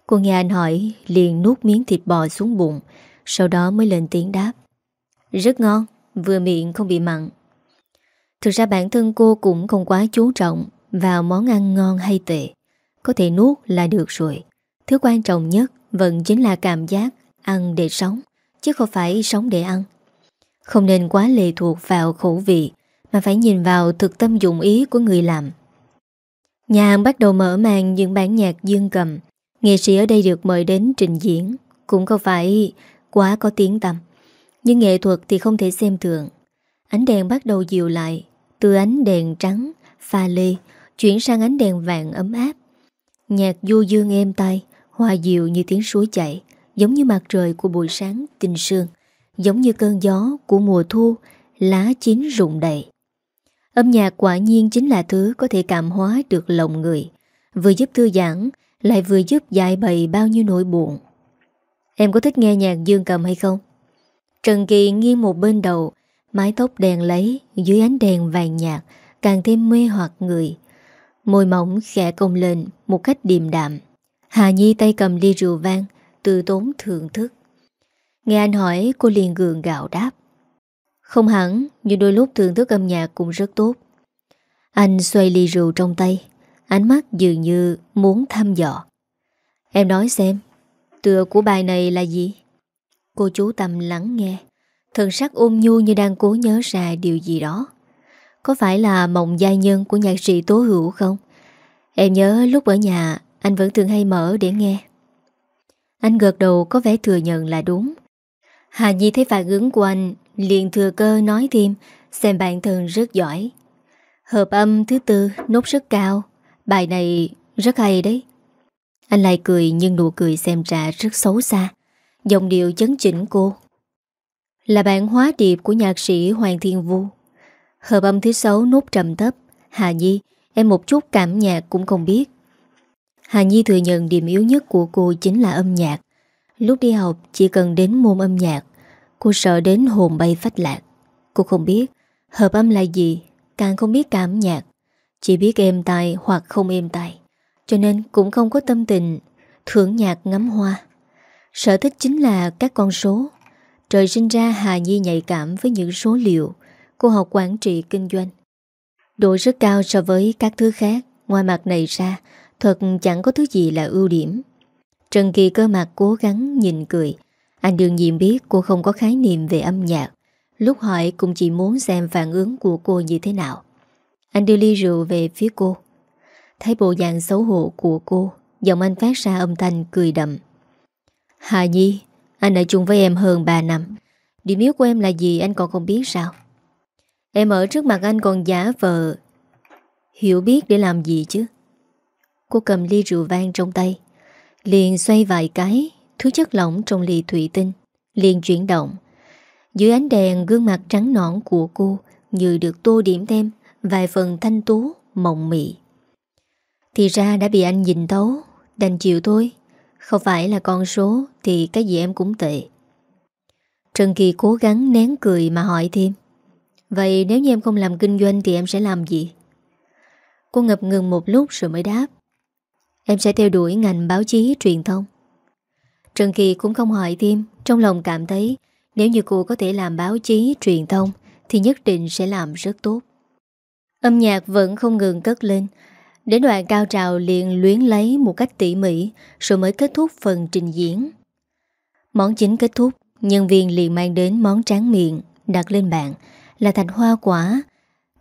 Cô nghe anh hỏi, Liền nuốt miếng thịt bò xuống bụng, Sau đó mới lên tiếng đáp. Rất ngon, Vừa miệng không bị mặn. Thực ra bản thân cô cũng không quá chú trọng Vào món ăn ngon hay tệ. Có thể nuốt là được rồi. Thứ quan trọng nhất Vẫn chính là cảm giác Ăn để sống Chứ không phải sống để ăn. Không nên quá lệ thuộc vào khẩu vị Mà phải nhìn vào thực tâm dụng ý của người làm. Nhà hàng bắt đầu mở màn những bản nhạc dương cầm. Nghệ sĩ ở đây được mời đến trình diễn Cũng không phải quá có tiếng tầm Nhưng nghệ thuật thì không thể xem thường. Ánh đèn bắt đầu dịu lại Từ ánh đèn trắng, pha lê Chuyển sang ánh đèn vàng ấm áp. Nhạc du dương êm tai Hòa dịu như tiếng suối chảy, Giống như mặt trời của buổi sáng tinh sương, Giống như cơn gió của mùa thu, Lá chín rụng đầy. Âm nhạc quả nhiên chính là thứ Có thể cảm hóa được lòng người, Vừa giúp thư giãn, Lại vừa giúp giải bày bao nhiêu nỗi buồn. Em có thích nghe nhạc dương cầm hay không? Trần Kỳ nghiêng một bên đầu, Mái tóc đèn lấy, Dưới ánh đèn vàng nhạt, Càng thêm mê hoặc người. Môi mỏng khẽ cong lên Một cách điềm đạm. Hà Nhi tay cầm ly rượu vang, Từ tốn thưởng thức. Nghe anh hỏi, cô liền gượng gạo đáp. Không hẳn, Nhưng đôi lúc thưởng thức âm nhạc cũng rất tốt. Anh xoay ly rượu trong tay, Ánh mắt dường như muốn thăm dò. Em nói xem, Tựa của bài này là gì? Cô chú tâm lắng nghe. Thần sắc ôm nhu như đang cố nhớ ra điều gì đó. Có phải là mộng giai nhân của nhạc sĩ Tố Hữu không? Em nhớ lúc ở nhà anh vẫn thường hay mở để nghe. Anh gật đầu có vẻ thừa nhận là đúng. Hà Nhi thấy phản ứng của anh, liền thừa cơ nói thêm, xem bản thân rất giỏi. Hợp âm thứ tư, nốt rất cao. Bài này rất hay đấy. Anh lại cười nhưng nụ cười xem ra rất xấu xa. Dòng điệu chấn chỉnh cô. Là bản hóa điệp của nhạc sĩ Hoàng Thiên Vu. Hợp âm thứ sáu, nốt trầm thấp. Hà Nhi, Em một chút cảm nhạc cũng không biết. Hà Nhi thừa nhận điểm yếu nhất của cô chính là âm nhạc. Lúc đi học, chỉ cần đến môn âm nhạc, Cô sợ đến hồn bay phách lạc. Cô không biết Hợp âm là gì, Càng không biết cảm nhạc. Chỉ biết êm tai hoặc không êm tai, Cho nên cũng không có tâm tình Thưởng nhạc ngắm hoa. Sở thích chính là các con số. Trời sinh ra, Hà Nhi nhạy cảm với những số liệu Cô học quản trị kinh doanh. Độ rất cao so với các thứ khác, Ngoài mặt này ra Thật chẳng có thứ gì là ưu điểm. Trần Kỳ cơ mặt cố gắng nhìn cười. Anh đương nhiên biết cô không có khái niệm về âm nhạc. Lúc hỏi cũng chỉ muốn xem phản ứng của cô như thế nào. Anh đưa ly rượu về phía cô. Thấy bộ dạng xấu hổ của cô, Giọng anh phát ra âm thanh cười đậm. Hà Nhi, Anh ở chung với em hơn 3 năm. Điểm yếu của em là gì anh còn không biết sao? Em ở trước mặt anh còn giả vờ. Hiểu biết để làm gì chứ? Cô cầm ly rượu vang trong tay. Liền xoay vài cái Thứ chất lỏng trong ly thủy tinh. Liền chuyển động. Dưới ánh đèn gương mặt trắng nõn của cô Như được tô điểm thêm Vài phần thanh tú, mộng mị. Thì ra đã bị anh nhìn thấu Đành chịu thôi. Không phải là con số Thì cái gì em cũng tệ. Trần Kỳ cố gắng nén cười mà hỏi thêm. Vậy nếu như em không làm kinh doanh Thì em sẽ làm gì? Cô ngập ngừng một lúc rồi mới đáp. Em sẽ theo đuổi ngành báo chí truyền thông. Trần Kỳ cũng không hỏi thêm, Trong lòng cảm thấy Nếu như cô có thể làm báo chí truyền thông Thì nhất định sẽ làm rất tốt. Âm nhạc vẫn không ngừng cất lên. Đến đoạn cao trào liền luyến lấy một cách tỉ mỉ, Rồi mới kết thúc phần trình diễn. Món chính kết thúc, Nhân viên liền mang đến món tráng miệng, Đặt lên bàn, Là thành hoa quả,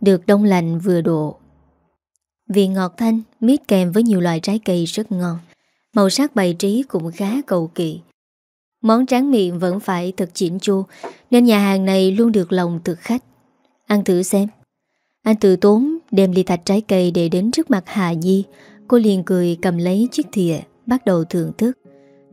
Được đông lạnh vừa độ. Vị ngọt thanh, Mít kèm với nhiều loại trái cây rất ngon. Màu sắc bày trí cũng khá cầu kỳ. Món tráng miệng vẫn phải thật chỉnh chu, Nên nhà hàng này luôn được lòng thực khách. Ăn thử xem. Anh tự tốn đem ly thạch trái cây để đến trước mặt Hà Nhi Cô liền cười cầm lấy chiếc thìa, Bắt đầu thưởng thức.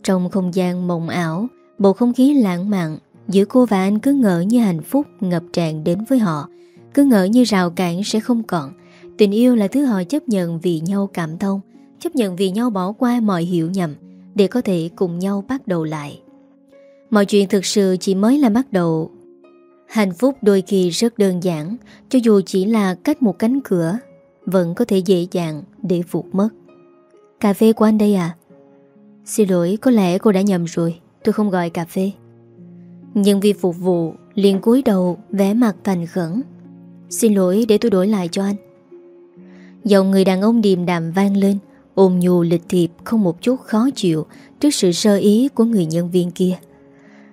Trong không gian mộng ảo, Bầu không khí lãng mạn, Giữa cô và anh cứ ngỡ như hạnh phúc ngập tràn đến với họ. Cứ ngỡ như rào cản sẽ không còn. Tình yêu là thứ họ chấp nhận vì nhau cảm thông, Chấp nhận vì nhau bỏ qua mọi hiểu nhầm Để có thể cùng nhau bắt đầu lại. Mọi chuyện thực sự chỉ mới là bắt đầu. Hạnh phúc đôi khi rất đơn giản, Cho dù chỉ là cách một cánh cửa, Vẫn có thể dễ dàng để vụt mất. Cà phê của anh đây à? Xin lỗi, có lẽ cô đã nhầm rồi, Tôi không gọi cà phê. Nhân viên phục vụ liền cúi đầu vẽ mặt thành khẩn. Xin lỗi, để tôi đổi lại cho anh. Giọng người đàn ông điềm đạm vang lên Ôm nhu lịch thiệp không một chút khó chịu Trước sự sơ ý của người nhân viên kia.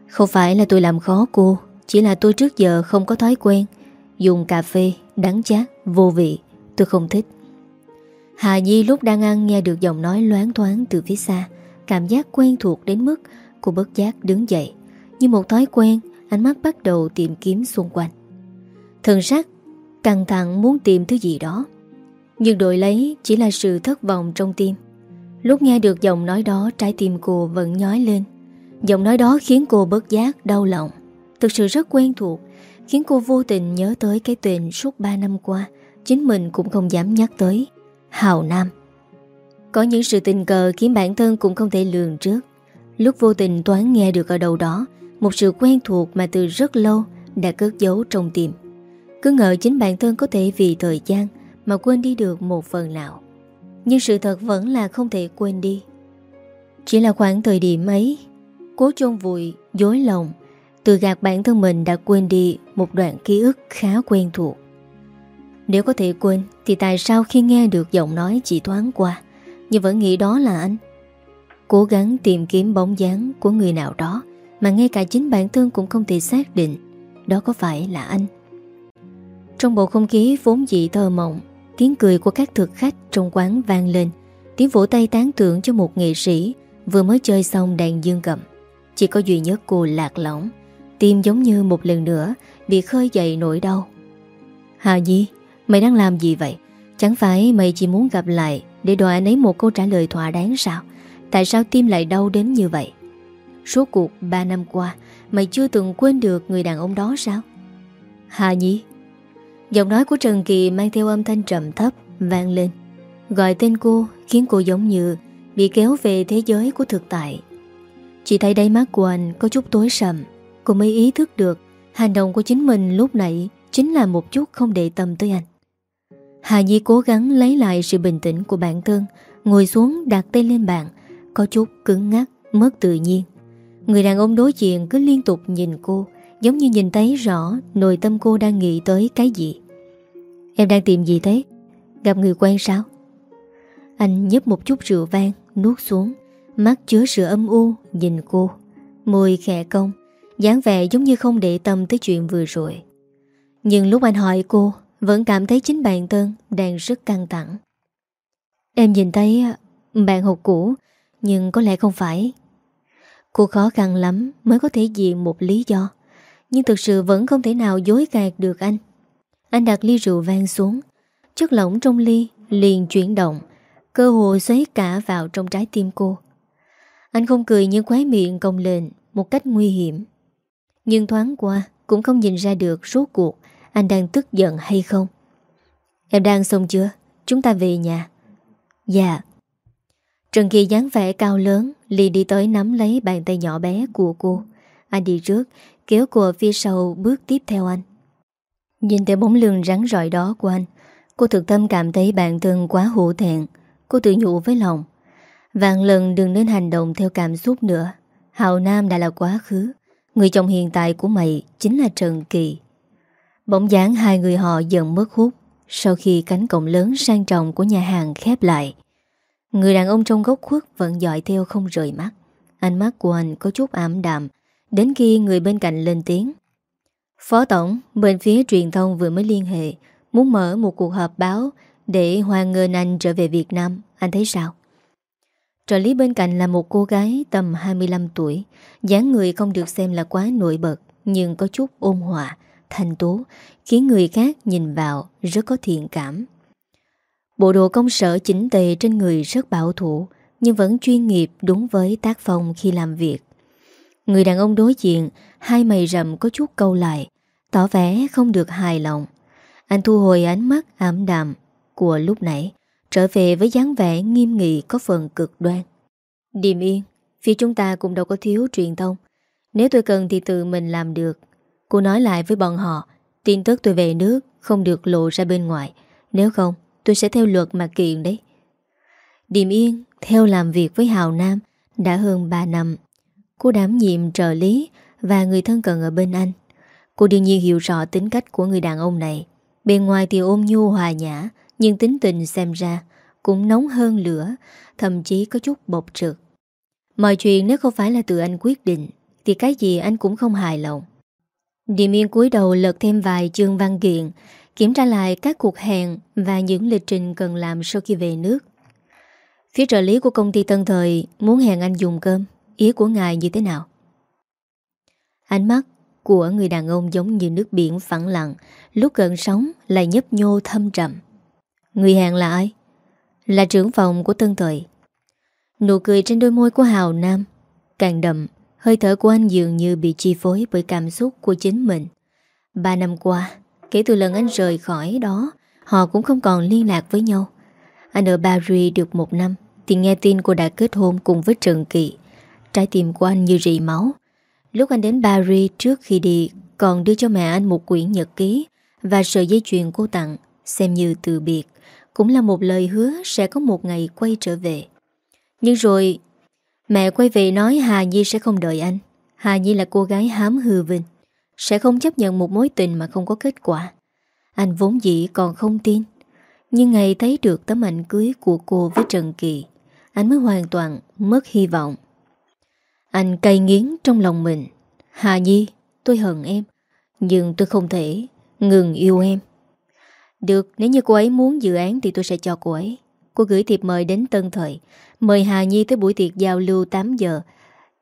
Không phải là tôi làm khó cô Chỉ là tôi trước giờ không có thói quen. Dùng cà phê, đắng chát, vô vị Tôi không thích. Hà Di lúc đang ăn nghe được giọng nói loáng thoáng từ phía xa Cảm giác quen thuộc đến mức Cô bất giác đứng dậy. Như một thói quen Ánh mắt bắt đầu tìm kiếm xung quanh. Thần sắc Căng thẳng muốn tìm thứ gì đó. Nhưng đội lấy chỉ là sự thất vọng trong tim. Lúc nghe được giọng nói đó, Trái tim cô vẫn nhói lên. Giọng nói đó khiến cô bất giác, đau lòng. Thực sự rất quen thuộc, Khiến cô vô tình nhớ tới cái tên suốt 3 năm qua, Chính mình cũng không dám nhắc tới, Hào Nam. Có những sự tình cờ khiến bản thân cũng không thể lường trước. Lúc vô tình toán nghe được ở đâu đó, Một sự quen thuộc mà từ rất lâu Đã cất giấu trong tim. Cứ ngờ chính bản thân có thể vì thời gian mà quên đi được một phần nào. Nhưng sự thật vẫn là không thể quên đi. Chỉ là khoảng thời điểm ấy Cố chôn vùi, dối lòng Từ gạt bản thân mình đã quên đi Một đoạn ký ức khá quen thuộc. Nếu có thể quên Thì tại sao khi nghe được giọng nói chỉ thoáng qua Nhưng vẫn nghĩ đó là anh? Cố gắng tìm kiếm bóng dáng của người nào đó Mà ngay cả chính bản thân cũng không thể xác định Đó có phải là anh? Trong bộ không khí vốn dị thơ mộng Tiếng cười của các thực khách trong quán vang lên. Tiếng vỗ tay tán thưởng cho một nghệ sĩ Vừa mới chơi xong đàn dương cầm Chỉ có duy nhất cô lạc lõng. Tim giống như một lần nữa Bị khơi dậy nỗi đau. Hà Nhi, Mày đang làm gì vậy? Chẳng phải mày chỉ muốn gặp lại Để đòi anh ấy một câu trả lời thỏa đáng sao? Tại sao tim lại đau đến như vậy? Suốt cuộc 3 năm qua, Mày chưa từng quên được người đàn ông đó sao? Hà Nhi Giọng nói của Trần Kỳ mang theo âm thanh trầm thấp vang lên. Gọi tên cô khiến cô giống như Bị kéo về thế giới của thực tại. Chỉ thấy đáy mắt của anh có chút tối sầm. Cô mới ý thức được Hành động của chính mình lúc nãy Chính là một chút không để tâm tới anh. Hà Nhi cố gắng lấy lại sự bình tĩnh của bản thân Ngồi xuống đặt tay lên bàn Có chút cứng ngắc, mất tự nhiên. Người đàn ông đối diện cứ liên tục nhìn cô Giống như nhìn thấy rõ Nội tâm cô đang nghĩ tới cái gì. Em đang tìm gì thế? Gặp người quen sao? Anh nhấp một chút rượu vang, Nuốt xuống. Mắt chứa sự âm u, Nhìn cô. Môi khẽ cong, dáng vẻ giống như không để tâm tới chuyện vừa rồi. Nhưng lúc anh hỏi cô, Vẫn cảm thấy chính bản thân Đang rất căng thẳng. Em nhìn thấy à, bạn học cũ, Nhưng có lẽ không phải. Cô khó khăn lắm Mới có thể diện một lý do. Nhưng thực sự vẫn không thể nào dối gạt được anh. Anh đặt ly rượu vang xuống. Chất lỏng trong ly liền chuyển động, Cơ hội xoáy cả vào trong trái tim cô. Anh không cười nhưng khóe miệng cong lên Một cách nguy hiểm. Nhưng thoáng qua Cũng không nhìn ra được rốt cuộc Anh đang tức giận hay không. Em đang xong chưa? Chúng ta về nhà. Dạ. Trần Kỳ dáng vẻ cao lớn, Lì đi tới nắm lấy bàn tay nhỏ bé của cô. Anh đi trước, Kéo cô phía sau bước tiếp theo anh. Nhìn thấy bóng lưng rắn rọi đó của anh, Cô thực tâm cảm thấy bản thân quá hổ thẹn. Cô tự nhủ với lòng, Vạn lần đừng nên hành động theo cảm xúc nữa. Hào Nam đã là quá khứ. Người chồng hiện tại của mày Chính là Trần Kỳ. Bỗng dáng hai người họ dần mất hút Sau khi cánh cổng lớn sang trọng Của nhà hàng khép lại. Người đàn ông trong góc khuất Vẫn dõi theo không rời mắt. Ánh mắt của anh có chút ảm đạm. Đến khi người bên cạnh lên tiếng Phó Tổng, Bên phía truyền thông vừa mới liên hệ, Muốn mở một cuộc họp báo Để hoan nghênh anh trở về Việt Nam. Anh thấy sao? Trợ lý bên cạnh là một cô gái tầm 25 tuổi, dáng người không được xem là quá nổi bật, Nhưng có chút ôn hòa Thành tố Khiến người khác nhìn vào rất có thiện cảm. Bộ đồ công sở chỉnh tề trên người rất bảo thủ, Nhưng vẫn chuyên nghiệp đúng với tác phong khi làm việc. Người đàn ông đối diện, Hai mày rậm có chút câu lại Tỏ vẻ không được hài lòng. Anh thu hồi ánh mắt ảm đạm Của lúc nãy, Trở về với dáng vẻ nghiêm nghị có phần cực đoan. Điềm yên, Phía chúng ta cũng đâu có thiếu truyền thông. Nếu tôi cần thì tự mình làm được. Cô nói lại với bọn họ, Tin tức tôi về nước không được lộ ra bên ngoài. Nếu không, tôi sẽ theo luật mà kiện đấy. Điềm yên, Theo làm việc với Hào Nam Đã hơn 3 năm. Cô đảm nhiệm trợ lý Và người thân cận ở bên anh. Cô đương nhiên hiểu rõ tính cách của người đàn ông này. Bên ngoài thì ôm nhu hòa nhã, Nhưng tính tình xem ra Cũng nóng hơn lửa, Thậm chí có chút bộc trực. Mọi chuyện nếu không phải là từ anh quyết định, Thì cái gì anh cũng không hài lòng. Điềm yên cúi đầu lật thêm vài chương văn kiện, Kiểm tra lại các cuộc hẹn Và những lịch trình cần làm sau khi về nước. Phía trợ lý của công ty Tân Thời Muốn hẹn anh dùng cơm. Ý của ngài như thế nào? Ánh mắt của người đàn ông giống như nước biển phẳng lặng, Lúc gần sóng lại nhấp nhô thâm trầm. Người hàng là ai? Là trưởng phòng của Tân Thời. Nụ cười trên đôi môi của Hào Nam, Càng đậm, Hơi thở của anh dường như bị chi phối Bởi cảm xúc của chính mình. Ba năm qua, Kể từ lần anh rời khỏi đó, Họ cũng không còn liên lạc với nhau. Anh ở Paris được một năm Thì nghe tin cô đã kết hôn cùng với Trần Kỳ Trái tim của anh như rỉ máu Lúc anh đến Paris trước khi đi, Còn đưa cho mẹ anh một quyển nhật ký Và sợi dây chuyền cô tặng, Xem như từ biệt. Cũng là một lời hứa sẽ có một ngày quay trở về. Nhưng rồi, Mẹ quay về nói Hà Nhi sẽ không đợi anh. Hà Nhi là cô gái hám hư vinh, Sẽ không chấp nhận một mối tình mà không có kết quả. Anh vốn dĩ còn không tin, Nhưng ngày thấy được tấm ảnh cưới của cô với Trần Kỳ, Anh mới hoàn toàn mất hy vọng. Anh cay nghiến trong lòng mình. Hà Nhi, tôi hận em Nhưng tôi không thể ngừng yêu em. Được, nếu như cô ấy muốn dự án thì tôi sẽ cho cô ấy. Cô gửi thiệp mời đến Tân Thời Mời Hà Nhi tới buổi tiệc giao lưu 8 giờ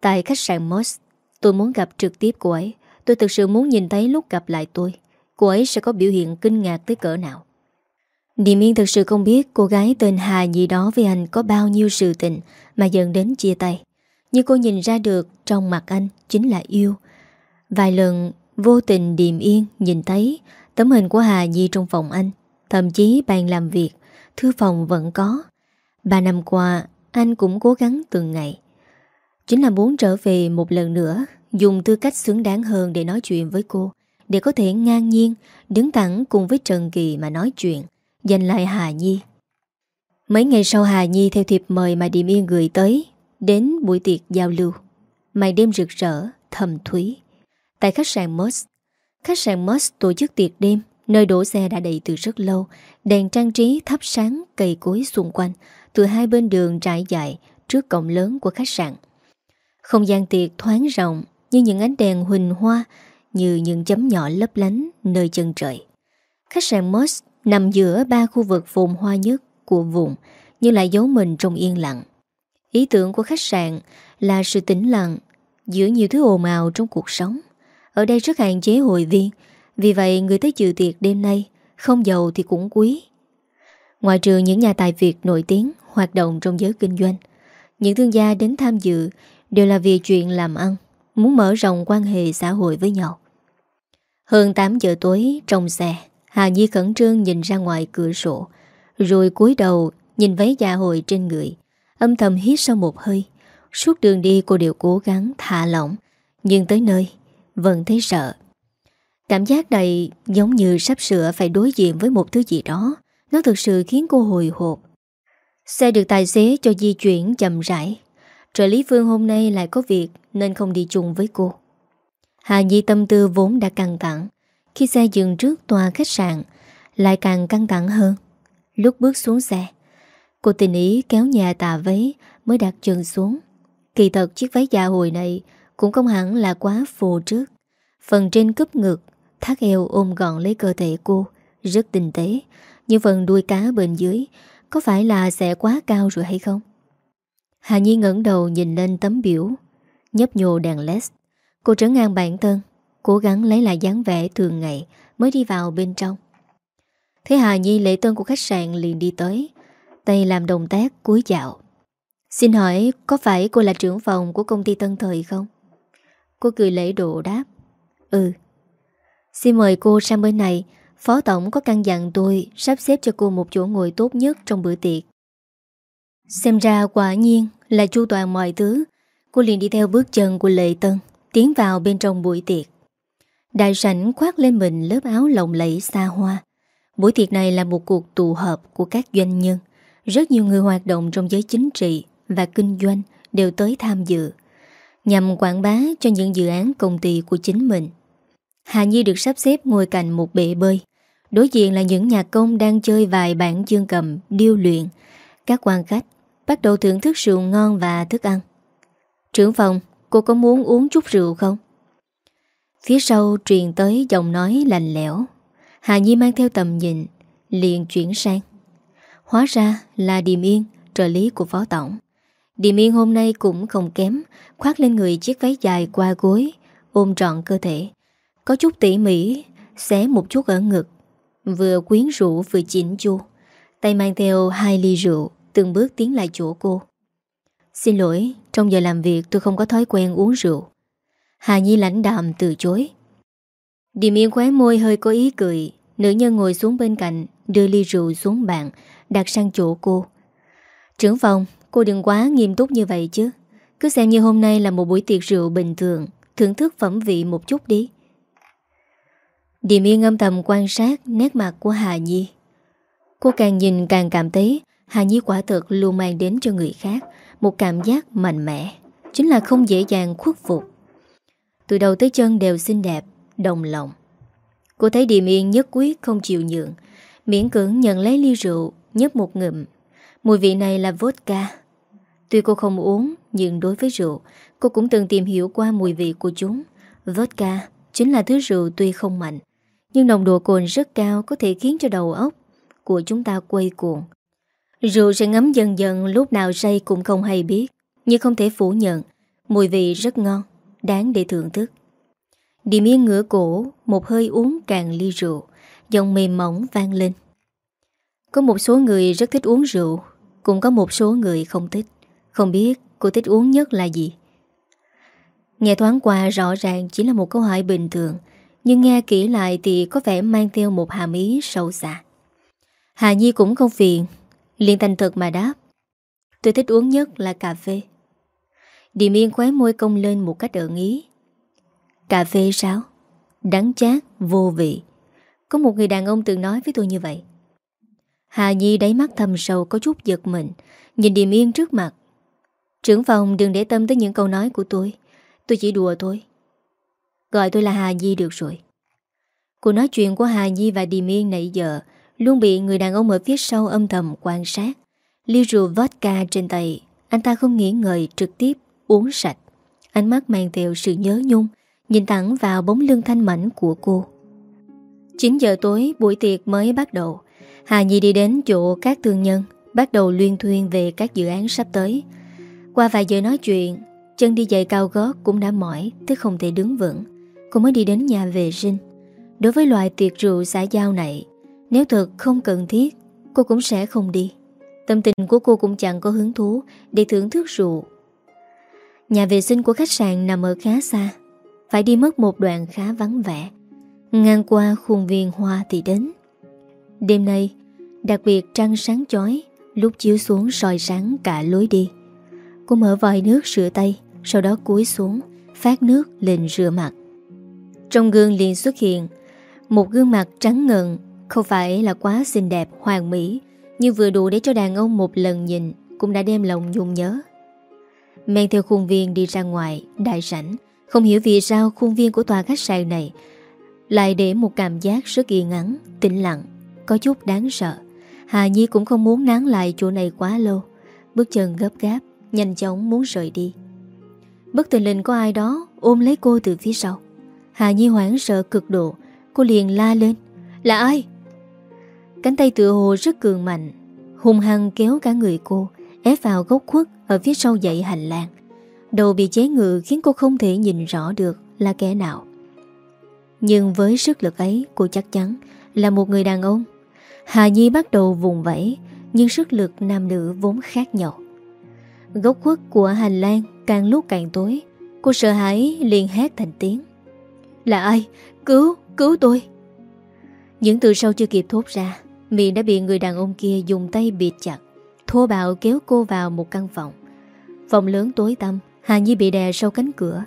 Tại khách sạn Moss. Tôi muốn gặp trực tiếp cô ấy. Tôi thực sự muốn nhìn thấy lúc gặp lại tôi. Cô ấy sẽ có biểu hiện kinh ngạc tới cỡ nào. Điềm Yên thực sự không biết cô gái tên Hà gì đó với anh có bao nhiêu sự tình mà dần đến chia tay. Nhưng cô nhìn ra được trong mặt anh chính là yêu. Vài lần vô tình Điềm Yên nhìn thấy tấm hình của Hà Nhi trong phòng anh. Thậm chí bàn làm việc, thư phòng vẫn có. Ba năm qua, anh cũng cố gắng từng ngày. Chính là muốn trở về một lần nữa, dùng tư cách xứng đáng hơn để nói chuyện với cô, để có thể ngang nhiên, đứng thẳng cùng với Trần Kỳ mà nói chuyện, dành lại Hà Nhi. Mấy ngày sau Hà Nhi theo thiệp mời mà Điềm Yên gửi tới, đến buổi tiệc giao lưu. mày đêm rực rỡ, thầm thúy. Tại khách sạn Moss, khách sạn Moss tổ chức tiệc đêm, nơi đổ xe đã đầy từ rất lâu, đèn trang trí thắp sáng cây cối xung quanh, từ hai bên đường trải dài trước cổng lớn của khách sạn. Không gian tiệc thoáng rộng như những ánh đèn huỳnh hoa, như những chấm nhỏ lấp lánh nơi chân trời. Khách sạn Moss nằm giữa ba khu vực phồn hoa nhất của vùng, nhưng lại giấu mình trong yên lặng. Ý tưởng của khách sạn là sự tĩnh lặng giữa nhiều thứ ồn ào trong cuộc sống. Ở đây rất hạn chế hội viên, vì vậy người tới dự tiệc đêm nay không giàu thì cũng quý. Ngoài trừ những nhà tài Việt nổi tiếng hoạt động trong giới kinh doanh, những thương gia đến tham dự đều là vì chuyện làm ăn, muốn mở rộng quan hệ xã hội với nhau. Hơn 8 giờ tối trong xe, Hà Nhi khẩn trương nhìn ra ngoài cửa sổ, rồi cúi đầu nhìn váy dạ hội trên người, âm thầm hít sau một hơi. Suốt đường đi cô đều cố gắng thả lỏng, nhưng tới nơi, vẫn thấy sợ. Cảm giác này giống như sắp sửa phải đối diện với một thứ gì đó, nó thực sự khiến cô hồi hộp. Xe được tài xế cho di chuyển chậm rãi. Trợ lý Phương hôm nay lại có việc nên không đi chung với cô. Hà Nhi tâm tư vốn đã căng thẳng. Khi xe dừng trước tòa khách sạn, lại càng căng thẳng hơn. Lúc bước xuống xe, cô tình ý kéo nhà tà váy mới đặt chân xuống. Kỳ thật chiếc váy dạ hồi này cũng không hẳn là quá phù trước. Phần trên cúp ngực, thác eo ôm gọn lấy cơ thể cô, rất tinh tế. Nhưng phần đuôi cá bên dưới có phải là sẽ quá cao rồi hay không? Hà Nhi ngẩng đầu nhìn lên tấm biểu Nhấp nhô đèn led Cô trấn ngang bản thân Cố gắng lấy lại dáng vẻ thường ngày Mới đi vào bên trong Thế Hà Nhi lễ tân của khách sạn liền đi tới Tay làm động tác cúi dạo Xin hỏi có phải cô là trưởng phòng của công ty Tân Thời không? Cô cười lễ độ đáp. Ừ. Xin mời cô sang bên này. Phó Tổng có căn dặn tôi sắp xếp cho cô một chỗ ngồi tốt nhất trong bữa tiệc. Xem ra quả nhiên là chu toàn mọi thứ. Cô liền đi theo bước chân của Lệ Tân, Tiến vào bên trong buổi tiệc. Đại sảnh khoác lên mình lớp áo lộng lẫy xa hoa. Buổi tiệc này là một cuộc tụ họp của các doanh nhân. Rất nhiều người hoạt động trong giới chính trị và kinh doanh đều tới tham dự Nhằm quảng bá cho những dự án công ty của chính mình. Hà Nhi được sắp xếp ngồi cạnh một bể bơi. Đối diện là những nhà công đang chơi vài bản dương cầm, điêu luyện. Các quan khách Bắt đầu thưởng thức rượu ngon và thức ăn. Trưởng phòng Cô có muốn uống chút rượu không? Phía sau truyền tới giọng nói lạnh lẽo. Hà Nhi mang theo tầm nhìn Liền chuyển sang. Hóa ra là Điềm Yên, Trợ lý của Phó Tổng. Điềm Yên hôm nay cũng không kém, Khoác lên người chiếc váy dài qua gối, Ôm trọn cơ thể. Có chút tỉ mỉ, Xé một chút ở ngực. Vừa quyến rũ vừa chỉnh chu. Tay mang theo hai ly rượu, Từng bước tiến lại chỗ cô. Xin lỗi, Trong giờ làm việc tôi không có thói quen uống rượu. Hà Nhi lãnh đạm từ chối. Điềm yên khóe môi hơi có ý cười. Nữ nhân ngồi xuống bên cạnh, Đưa ly rượu xuống bàn Đặt sang chỗ cô. Trưởng phòng, Cô đừng quá nghiêm túc như vậy chứ. Cứ xem như hôm nay là một buổi tiệc rượu bình thường, Thưởng thức phẩm vị một chút đi. Điềm yên âm thầm quan sát Nét mặt của Hà Nhi. Cô càng nhìn càng cảm thấy Hà Nhi quả thực luôn mang đến cho người khác Một cảm giác mạnh mẽ, Chính là không dễ dàng khuất phục. Từ đầu tới chân đều xinh đẹp, Đồng lòng. Cô thấy Điềm Yên nhất quyết không chịu nhượng, Miễn cưỡng nhận lấy ly rượu Nhấp một ngụm. Mùi vị này là vodka. Tuy cô không uống, Nhưng đối với rượu, Cô cũng từng tìm hiểu qua mùi vị của chúng. Vodka chính là thứ rượu tuy không mạnh, Nhưng nồng độ cồn rất cao Có thể khiến cho đầu óc Của chúng ta quay cuồng. Rượu sẽ ngấm dần dần, lúc nào say cũng không hay biết, Nhưng không thể phủ nhận Mùi vị rất ngon, Đáng để thưởng thức. Điềm yên ngửa cổ, Một hơi uống càng ly rượu, Giọng mềm mỏng vang lên. Có một số người rất thích uống rượu Cũng có một số người không thích. Không biết cô thích uống nhất là gì? Nghe thoáng qua rõ ràng chỉ là một câu hỏi bình thường Nhưng nghe kỹ lại thì có vẻ mang theo một hàm ý sâu xa. Hà Nhi cũng không phiền liền thành thật mà đáp. Tôi thích uống nhất là cà phê. Điềm yên khóe môi công lên một cách ẩn ý. Cà phê sao? Đắng chát, vô vị. Có một người đàn ông từng nói với tôi như vậy. Hà Nhi đáy mắt thầm sâu có chút giật mình, Nhìn Điềm Yên trước mặt. Trưởng phòng, đừng để tâm tới những câu nói của tôi. Tôi chỉ đùa thôi. Gọi tôi là Hà Nhi được rồi. Cuộc nói chuyện của Hà Nhi và Điềm Yên nãy giờ Luôn bị người đàn ông ở phía sau âm thầm quan sát. Ly rượu vodka trên tay, Anh ta không nghĩ ngợi, trực tiếp uống sạch. Ánh mắt mang theo sự nhớ nhung, Nhìn thẳng vào bóng lưng thanh mảnh của cô. 9 giờ tối, buổi tiệc mới bắt đầu. Hà Nhi đi đến chỗ các thương nhân, Bắt đầu luyên thuyên về các dự án sắp tới. Qua vài giờ nói chuyện, Chân đi giày cao gót cũng đã mỏi, Tức không thể đứng vững. Cô mới đi đến nhà vệ sinh. Đối với loại tiệc rượu xã giao này, Nếu thật không cần thiết, Cô cũng sẽ không đi. Tâm tình của cô cũng chẳng có hứng thú Để thưởng thức rượu. Nhà vệ sinh của khách sạn nằm ở khá xa, Phải đi mất một đoạn khá vắng vẻ. Ngang qua khuôn viên hoa thì đến. Đêm nay Đặc biệt trăng sáng chói, Lúc chiếu xuống soi sáng cả lối đi. Cô mở vòi nước rửa tay, Sau đó cúi xuống, Phát nước lên rửa mặt. Trong gương liền xuất hiện Một gương mặt trắng ngần, Không phải là quá xinh đẹp, hoàn mỹ Nhưng vừa đủ để cho đàn ông một lần nhìn Cũng đã đem lòng nhung nhớ. Men theo khuôn viên đi ra ngoài, Đại sảnh, Không hiểu vì sao khuôn viên của tòa khách sạn này Lại để một cảm giác rất yên ngắn, Tĩnh lặng, Có chút đáng sợ. Hà Nhi cũng không muốn nán lại chỗ này quá lâu. Bước chân gấp gáp, Nhanh chóng muốn rời đi. Bất tình lình có ai đó ôm lấy cô từ phía sau. Hà Nhi hoảng sợ cực độ, Cô liền la lên, Là ai? Cánh tay tựa hồ rất cường mạnh Hùng hăng kéo cả người cô, Ép vào gốc khuất Ở phía sau dãy hành lang. Đầu bị chế ngự khiến cô không thể nhìn rõ được Là kẻ nào. Nhưng với sức lực ấy, Cô chắc chắn là một người đàn ông. Hà Nhi bắt đầu vùng vẫy, Nhưng sức lực nam nữ vốn khác nhau Gốc khuất của hành lang Càng lúc càng tối, Cô sợ hãi liền hét thành tiếng Là ai? Cứu! Cứu tôi! Những từ sau chưa kịp thốt ra Miệng đã bị người đàn ông kia dùng tay bịt chặt, Thô bạo kéo cô vào một căn phòng Phòng lớn tối tăm, Hà Nhi bị đè sau cánh cửa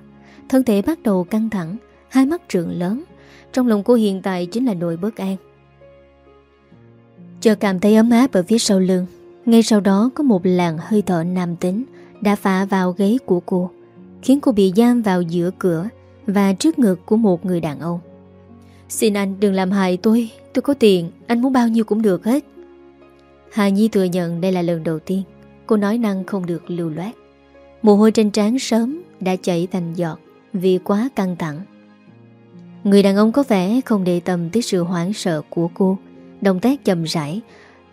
Thân thể bắt đầu căng thẳng, Hai mắt trượng lớn Trong lòng cô hiện tại chính là nỗi bất an Chờ cảm thấy ấm áp ở phía sau lưng. Ngay sau đó có một làn hơi thở nam tính Đã phá vào ghế của cô, Khiến cô bị giam vào giữa cửa Và trước ngực của một người đàn ông. Xin anh đừng làm hại tôi Tôi có tiền, Anh muốn bao nhiêu cũng được hết. Hà Nhi thừa nhận đây là lần đầu tiên Cô nói năng không được lưu loát. Mồ hôi trên trán sớm Đã chảy thành giọt Vì quá căng thẳng. Người đàn ông có vẻ không để tâm tới sự hoảng sợ của cô Động tác chậm rãi,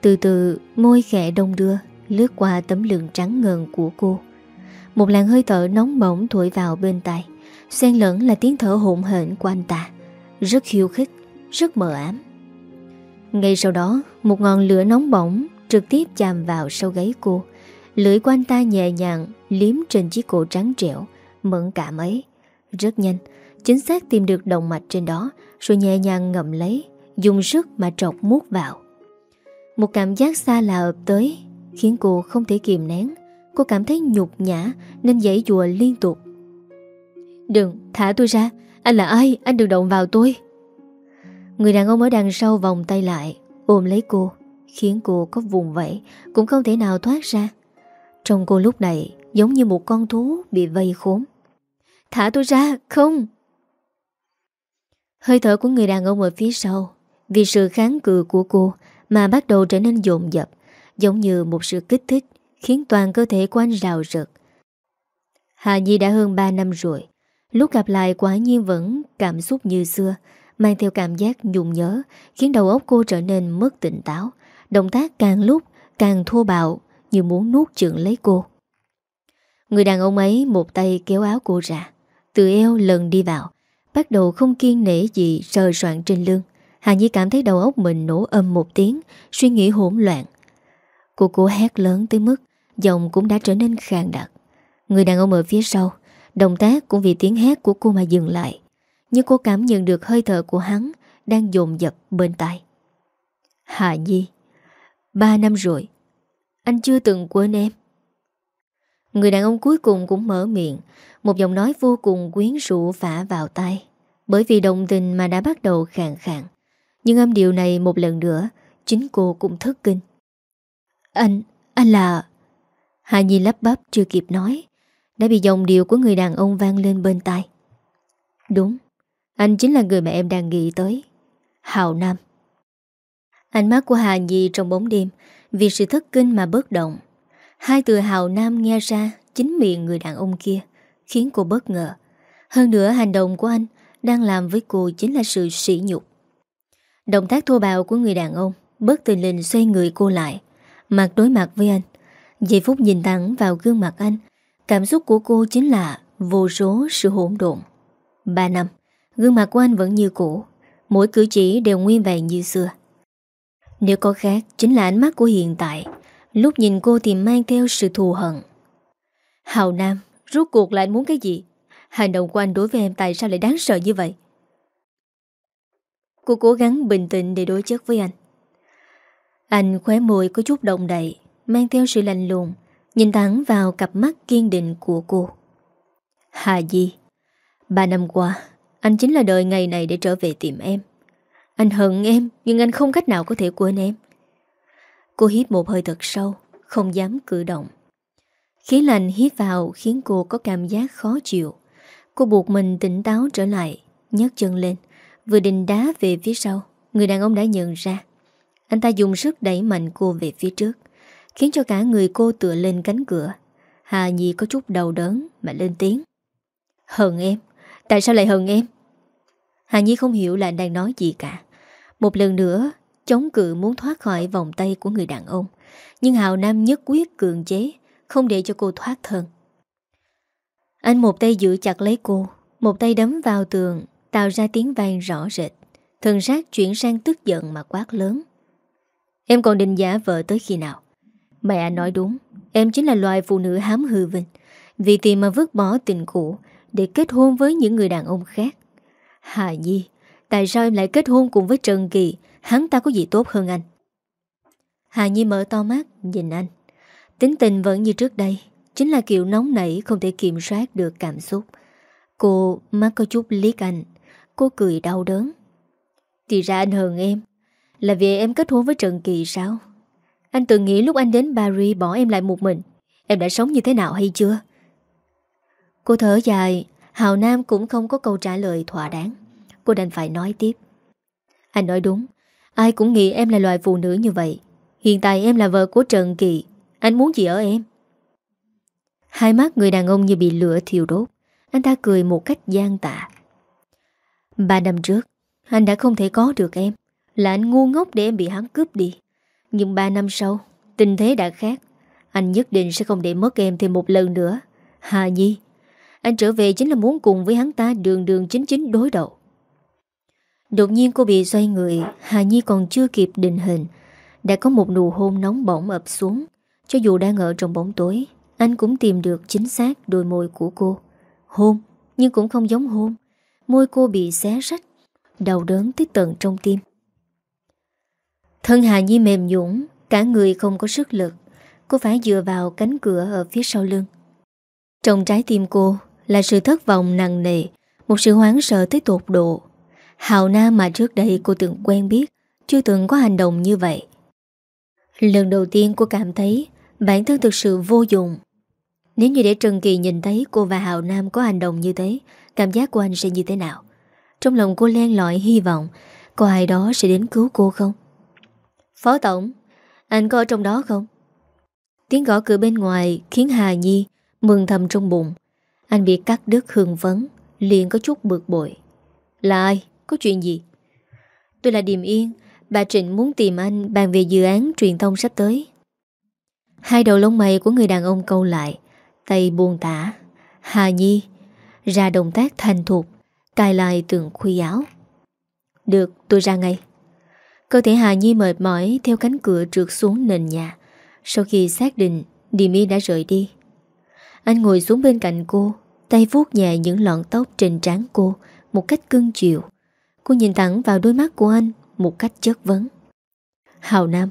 Từ từ môi khẽ đông đưa, Lướt qua tấm lưng trắng ngần của cô. Một làn hơi thở nóng bỏng thổi vào bên tai, Xen lẫn là tiếng thở hỗn hển của anh ta. Rất khiêu khích, Rất mờ ám. Ngay sau đó, Một ngọn lửa nóng bỏng Trực tiếp chạm vào sau gáy cô. Lưỡi của anh ta nhẹ nhàng Liếm trên chiếc cổ trắng trẻo, Mẫn cảm ấy. Rất nhanh, Chính xác tìm được động mạch trên đó, Rồi nhẹ nhàng ngậm lấy. Dùng sức mà trọc mút vào. Một cảm giác xa lạ ập tới Khiến cô không thể kìm nén. Cô cảm thấy nhục nhã Nên dãy dùa liên tục. Đừng, thả tôi ra Anh là ai, anh đừng động vào tôi. Người đàn ông ở đằng sau vòng tay lại Ôm lấy cô Khiến cô có vùng vẫy Cũng không thể nào thoát ra. Trong cô lúc này giống như một con thú Bị vây khốn. Thả tôi ra, không! Hơi thở của người đàn ông ở phía sau vì sự kháng cự của cô mà bắt đầu trở nên dồn dập, giống như một sự kích thích khiến toàn cơ thể của anh rào rực. Hà Nhi đã hơn 3 năm rồi, lúc gặp lại quả nhiên vẫn cảm xúc như xưa, mang theo cảm giác nhung nhớ, khiến đầu óc cô trở nên mất tỉnh táo, động tác càng lúc càng thô bạo như muốn nuốt chửng lấy cô. Người đàn ông ấy một tay kéo áo cô ra, từ eo lần đi vào, bắt đầu không kiên nể gì sờ soạn trên lưng, Hà Nhi cảm thấy đầu óc mình nổ âm một tiếng, Suy nghĩ hỗn loạn. Cô cố hét lớn tới mức Giọng cũng đã trở nên khàn đặc. Người đàn ông ở phía sau, Động tác cũng vì tiếng hét của cô mà dừng lại, Nhưng cô cảm nhận được hơi thở của hắn Đang dồn dập bên tai. Hà Nhi, Ba năm rồi, Anh chưa từng quên em. Người đàn ông cuối cùng cũng mở miệng, Một giọng nói vô cùng quyến rũ vả vào tay Bởi vì đồng tình mà đã bắt đầu khàn khàn. Nhưng âm điệu này một lần nữa Chính cô cũng thất kinh. Anh, anh là Hà Nhi lắp bắp chưa kịp nói Đã bị dòng điệu của người đàn ông vang lên bên tai. Đúng Anh chính là người mà em đang nghĩ tới. Hào Nam. Ánh mắt của Hà Nhi trong bóng đêm Vì sự thất kinh mà bất động. Hai từ Hào Nam nghe ra Chính miệng người đàn ông kia Khiến cô bất ngờ. Hơn nữa hành động của anh Đang làm với cô chính là sự sỉ nhục. Động tác thô bạo của người đàn ông Bất tình lình xoay người cô lại. Mặt đối mặt với anh, Giây phút nhìn thẳng vào gương mặt anh, Cảm xúc của cô chính là Vô số sự hỗn độn. Ba năm, Gương mặt của anh vẫn như cũ, Mỗi cử chỉ đều nguyên vẹn như xưa. Nếu có khác, Chính là ánh mắt của hiện tại. Lúc nhìn cô thì mang theo sự thù hận. Hào Nam, Rốt cuộc là anh muốn cái gì? Hành động của anh đối với em tại sao lại đáng sợ như vậy? Cô cố gắng bình tĩnh để đối chất với anh. Anh khóe môi có chút động đậy, Mang theo sự lạnh lùng, Nhìn thẳng vào cặp mắt kiên định của cô. Hà Di, Ba năm qua, Anh chính là đợi ngày này để trở về tìm em. Anh hận em, Nhưng anh không cách nào có thể quên em. Cô hít một hơi thật sâu, Không dám cử động. Khí lạnh hít vào khiến cô có cảm giác khó chịu. Cô buộc mình tỉnh táo trở lại, nhấc chân lên. Vừa định đá về phía sau. Người đàn ông đã nhận ra. Anh ta dùng sức đẩy mạnh cô về phía trước, Khiến cho cả người cô tựa lên cánh cửa. Hà Nhi có chút đầu đớn Mà lên tiếng. Hận em? Tại sao lại hận em? Hà Nhi không hiểu là anh đang nói gì cả. Một lần nữa, Chống cự muốn thoát khỏi vòng tay của người đàn ông. Nhưng Hào Nam nhất quyết cường chế, Không để cho cô thoát thân. Anh một tay giữ chặt lấy cô, Một tay đấm vào tường Tạo ra tiếng vang rõ rệt. Thần sát chuyển sang tức giận mà quát lớn. Em còn định giả vợ tới khi nào? Mẹ nói đúng, Em chính là loài phụ nữ hám hư vinh. Vì tìm mà vứt bỏ tình cũ Để kết hôn với những người đàn ông khác. Hà Nhi, Tại sao em lại kết hôn cùng với Trần Kỳ? Hắn ta có gì tốt hơn anh? Hà Nhi mở to mắt, Nhìn anh. Tính tình vẫn như trước đây, Chính là kiểu nóng nảy, không thể kiểm soát được cảm xúc. Cô mắt có chút liếc anh. Cô cười đau đớn. Thì ra anh hờn em, Là vì em kết hôn với Trần Kỳ sao? Anh từng nghĩ lúc anh đến Paris Bỏ em lại một mình, Em đã sống như thế nào hay chưa? Cô thở dài, Hào Nam cũng không có câu trả lời thỏa đáng. Cô đành phải nói tiếp. Anh nói đúng, Ai cũng nghĩ em là loài phụ nữ như vậy. Hiện tại em là vợ của Trần Kỳ, Anh muốn gì ở em? Hai mắt người đàn ông như bị lửa thiêu đốt, Anh ta cười một cách gian tạ Ba năm trước, Anh đã không thể có được em. Là anh ngu ngốc để em bị hắn cướp đi. Nhưng ba năm sau, Tình thế đã khác. Anh nhất định sẽ không để mất em thêm một lần nữa. Hà Nhi, Anh trở về chính là muốn cùng với hắn ta đường đường chính chính đối đầu. Đột nhiên cô bị xoay người, Hà Nhi còn chưa kịp định hình. Đã có một nụ hôn nóng bỏng ập xuống. Cho dù đang ở trong bóng tối, Anh cũng tìm được chính xác đôi môi của cô. Hôn, Nhưng cũng không giống hôn. Môi cô bị xé rách, Đau đớn tới tận trong tim. Thân Hà Nhi mềm nhũng Cả người không có sức lực. Cô phải dựa vào cánh cửa ở phía sau lưng. Trong trái tim cô Là sự thất vọng nặng nề, Một sự hoảng sợ tới tột độ. Hào Nam mà trước đây cô từng quen biết, Chưa từng có hành động như vậy. Lần đầu tiên cô cảm thấy Bản thân thực sự vô dụng. Nếu như để Trần Kỳ nhìn thấy cô và Hào Nam có hành động như thế Cảm giác của anh sẽ như thế nào? Trong lòng cô len lỏi hy vọng Có ai đó sẽ đến cứu cô không? Phó Tổng, Anh có ở trong đó không? Tiếng gõ cửa bên ngoài khiến Hà Nhi Mừng thầm trong bụng. Anh bị cắt đứt hương vấn Liền có chút bực bội. Là ai? Có chuyện gì? Tôi là Điềm Yên, Bà Trịnh muốn tìm anh bàn về dự án truyền thông sắp tới. Hai đầu lông mày của người đàn ông câu lại, Tay buồn tả. Hà Nhi ra động tác thành thục Cài lại tường khuy áo Được tôi ra ngay Cơ thể Hà Nhi mệt mỏi theo cánh cửa trượt xuống nền nhà. Sau khi xác định Dimi đã rời đi. Anh ngồi xuống bên cạnh cô, tay vuốt nhẹ những lọn tóc trên trán cô một cách cưng chiều. Cô nhìn thẳng vào đôi mắt của anh một cách chất vấn. Hào Nam,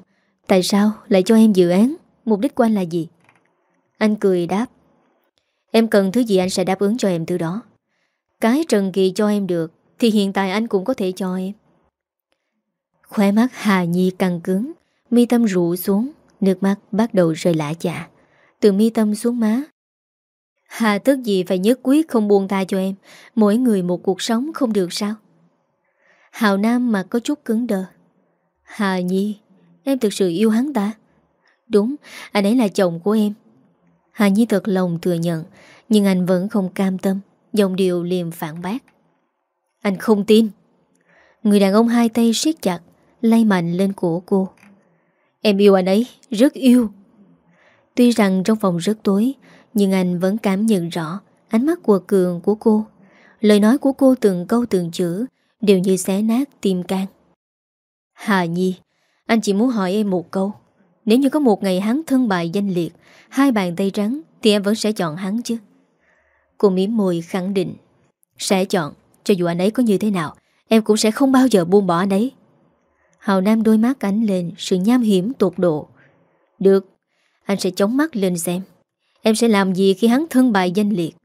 tại sao lại cho em dự án? Mục đích của anh là gì? Anh cười đáp. Em cần thứ gì anh sẽ đáp ứng cho em thứ đó. Cái Trần Kỳ cho em được thì hiện tại anh cũng có thể cho em. Khóe mắt Hà Nhi căng cứng, mi tâm rụ xuống, nước mắt bắt đầu rơi lã chạ Từ mi tâm xuống má. Hà tức gì phải nhất quyết không buông tay cho em, mỗi người một cuộc sống không được sao? Hào Nam mà có chút cứng đờ. Hà Nhi, em thực sự yêu hắn ta. Đúng, anh ấy là chồng của em. Hà Nhi thật lòng thừa nhận, nhưng anh vẫn không cam tâm, dòng điều liềm phản bác. Anh không tin. Người đàn ông hai tay siết chặt, lay mạnh lên cổ cô. Em yêu anh ấy, rất yêu. Tuy rằng trong phòng rất tối, nhưng anh vẫn cảm nhận rõ ánh mắt của cường của cô. Lời nói của cô từng câu từng chữ đều như xé nát tim can. Hà Nhi, anh chỉ muốn hỏi em một câu. Nếu như có một ngày hắn thân bại danh liệt, hai bàn tay trắng, thì em vẫn sẽ chọn hắn chứ. Cô miếm môi khẳng định. Sẽ chọn, cho dù anh ấy có như thế nào, em cũng sẽ không bao giờ buông bỏ anh ấy. Hào Nam đôi mắt ánh lên sự nham hiểm tột độ. Được, anh sẽ chống mắt lên xem. Em sẽ làm gì khi hắn thân bại danh liệt.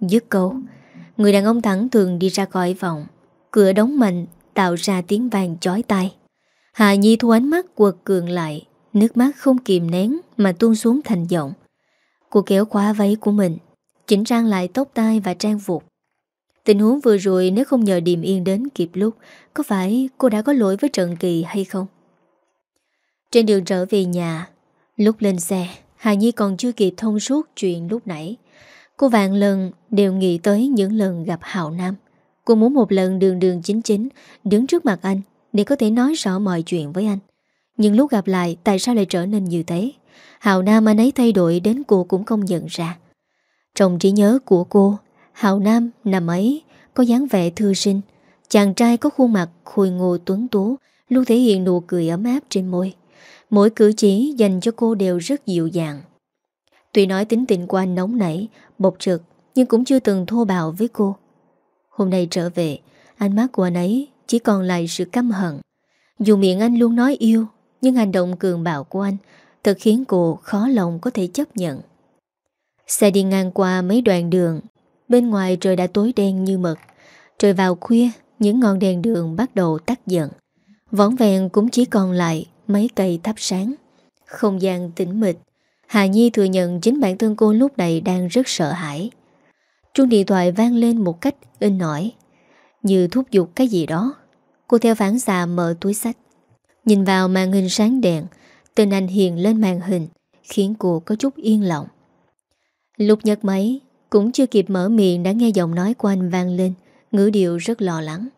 Dứt câu, người đàn ông thẳng thường đi ra khỏi phòng. Cửa đóng mạnh tạo ra tiếng vàng chói tai. Hà Nhi thu ánh mắt quật cường lại, nước mắt không kìm nén mà tuôn xuống thành giọng. Cô kéo khóa váy của mình, chỉnh trang lại tóc tai và trang phục. Tình huống vừa rồi nếu không nhờ Điềm Yên đến kịp lúc, có phải cô đã có lỗi với Trần Kỳ hay không? Trên đường trở về nhà, lúc lên xe, Hà Nhi còn chưa kịp thông suốt chuyện lúc nãy. Cô vạn lần đều nghĩ tới những lần gặp Hạo Nam. Cô muốn một lần đường đường chính chính đứng trước mặt anh để có thể nói rõ mọi chuyện với anh. Nhưng lúc gặp lại tại sao lại trở nên như thế? Hào Nam anh ấy thay đổi đến cô cũng không nhận ra. Trong trí nhớ của cô, Hào Nam nằm ấy có dáng vẻ thư sinh. Chàng trai có khuôn mặt khôi ngô tuấn tú, luôn thể hiện nụ cười ấm áp trên môi. Mỗi cử chỉ dành cho cô đều rất dịu dàng. Tuy nói tính tình của anh nóng nảy, bộc trực, nhưng cũng chưa từng thô bạo với cô. Hôm nay trở về, ánh mắt của anh ấy chỉ còn lại sự căm hận. Dù miệng anh luôn nói yêu, nhưng hành động cường bạo của anh thật khiến cô khó lòng có thể chấp nhận. Xe đi ngang qua mấy đoạn đường, bên ngoài trời đã tối đen như mực. Trời vào khuya, những ngọn đèn đường bắt đầu tắt dần. Võng vẹn cũng chỉ còn lại mấy cây thắp sáng. Không gian tĩnh mịch. Hà Nhi thừa nhận chính bản thân cô lúc này đang rất sợ hãi. Chuông điện thoại vang lên một cách in nổi Như thúc giục cái gì đó Cô theo phản xạ mở túi sách Nhìn vào màn hình sáng đèn, Tên anh hiền lên màn hình, Khiến cô có chút yên lòng. Lúc nhấc máy, Cũng chưa kịp mở miệng đã nghe giọng nói của anh vang lên, Ngữ điệu rất lo lắng.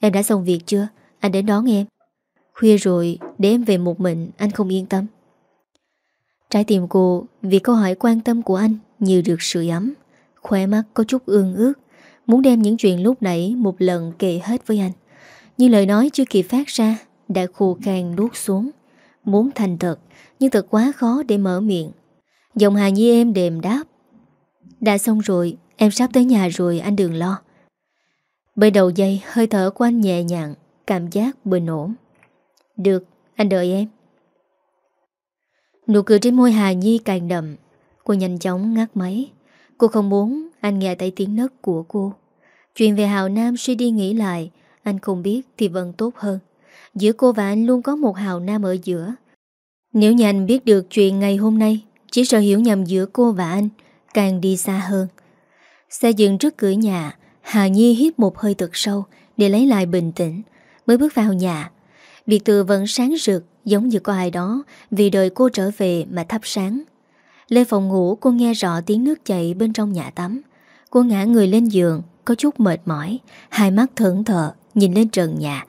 Em đã xong việc chưa? Anh đến đón em. Khuya rồi, để em về một mình, Anh không yên tâm. Trái tim cô vì câu hỏi quan tâm của anh Như được sưởi ấm Khỏe mắt có chút ương ước, Muốn đem những chuyện lúc nãy một lần kể hết với anh. Nhưng lời nói chưa kịp phát ra đã khô khan nuốt xuống. Muốn thành thật, Nhưng thật quá khó để mở miệng. Giọng Hà Nhi em đềm đáp. Đã xong rồi, Em sắp tới nhà rồi, anh đừng lo. Bởi đầu dây hơi thở của anh nhẹ nhàng, Cảm giác bình ổn. Được, anh đợi em. Nụ cười trên môi Hà Nhi càng đậm. Cô nhanh chóng ngắt máy. Cô không muốn anh nghe thấy tiếng nấc của cô. Chuyện về Hào Nam suy đi nghĩ lại, Anh không biết thì vẫn tốt hơn. Giữa cô và anh luôn có một Hào Nam ở giữa. Nếu như anh biết được chuyện ngày hôm nay, Chỉ sợ hiểu nhầm giữa cô và anh, Càng đi xa hơn. Xe dừng trước cửa nhà, Hà Nhi hít một hơi thật sâu Để lấy lại bình tĩnh, Mới bước vào nhà. Biệt từ vẫn sáng rực, Giống như có ai đó, Vì đời cô trở về mà thắp sáng. Lên phòng ngủ, cô nghe rõ tiếng nước chảy bên trong nhà tắm. Cô ngã người lên giường, Có chút mệt mỏi, Hai mắt thẫn thờ, Nhìn lên trần nhà.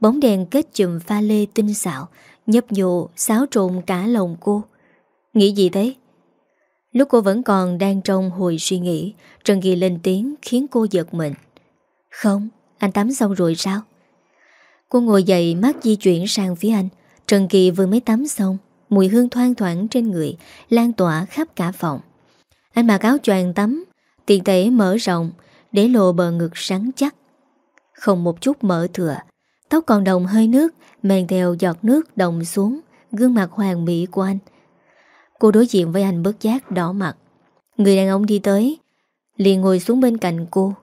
Bóng đèn kết chùm pha lê tinh xạo Nhấp nhộ xáo trộn cả lòng cô. Nghĩ gì thế? Lúc cô vẫn còn đang trong hồi suy nghĩ Trần Kỳ lên tiếng khiến cô giật mình. Không, anh tắm xong rồi sao? Cô ngồi dậy mắt di chuyển sang phía anh. Trần Kỳ vừa mới tắm xong Mùi hương thoang thoảng trên người Lan tỏa khắp cả phòng. Anh mặc áo choàng tắm Tiền tể mở rộng Để lộ bờ ngực sáng chắc. Không một chút mở thừa Tóc còn đồng hơi nước Mèn theo giọt nước đồng xuống, Gương mặt hoàng mỹ của anh. Cô đối diện với anh bớt giác đỏ mặt. Người đàn ông đi tới, liền ngồi xuống bên cạnh cô.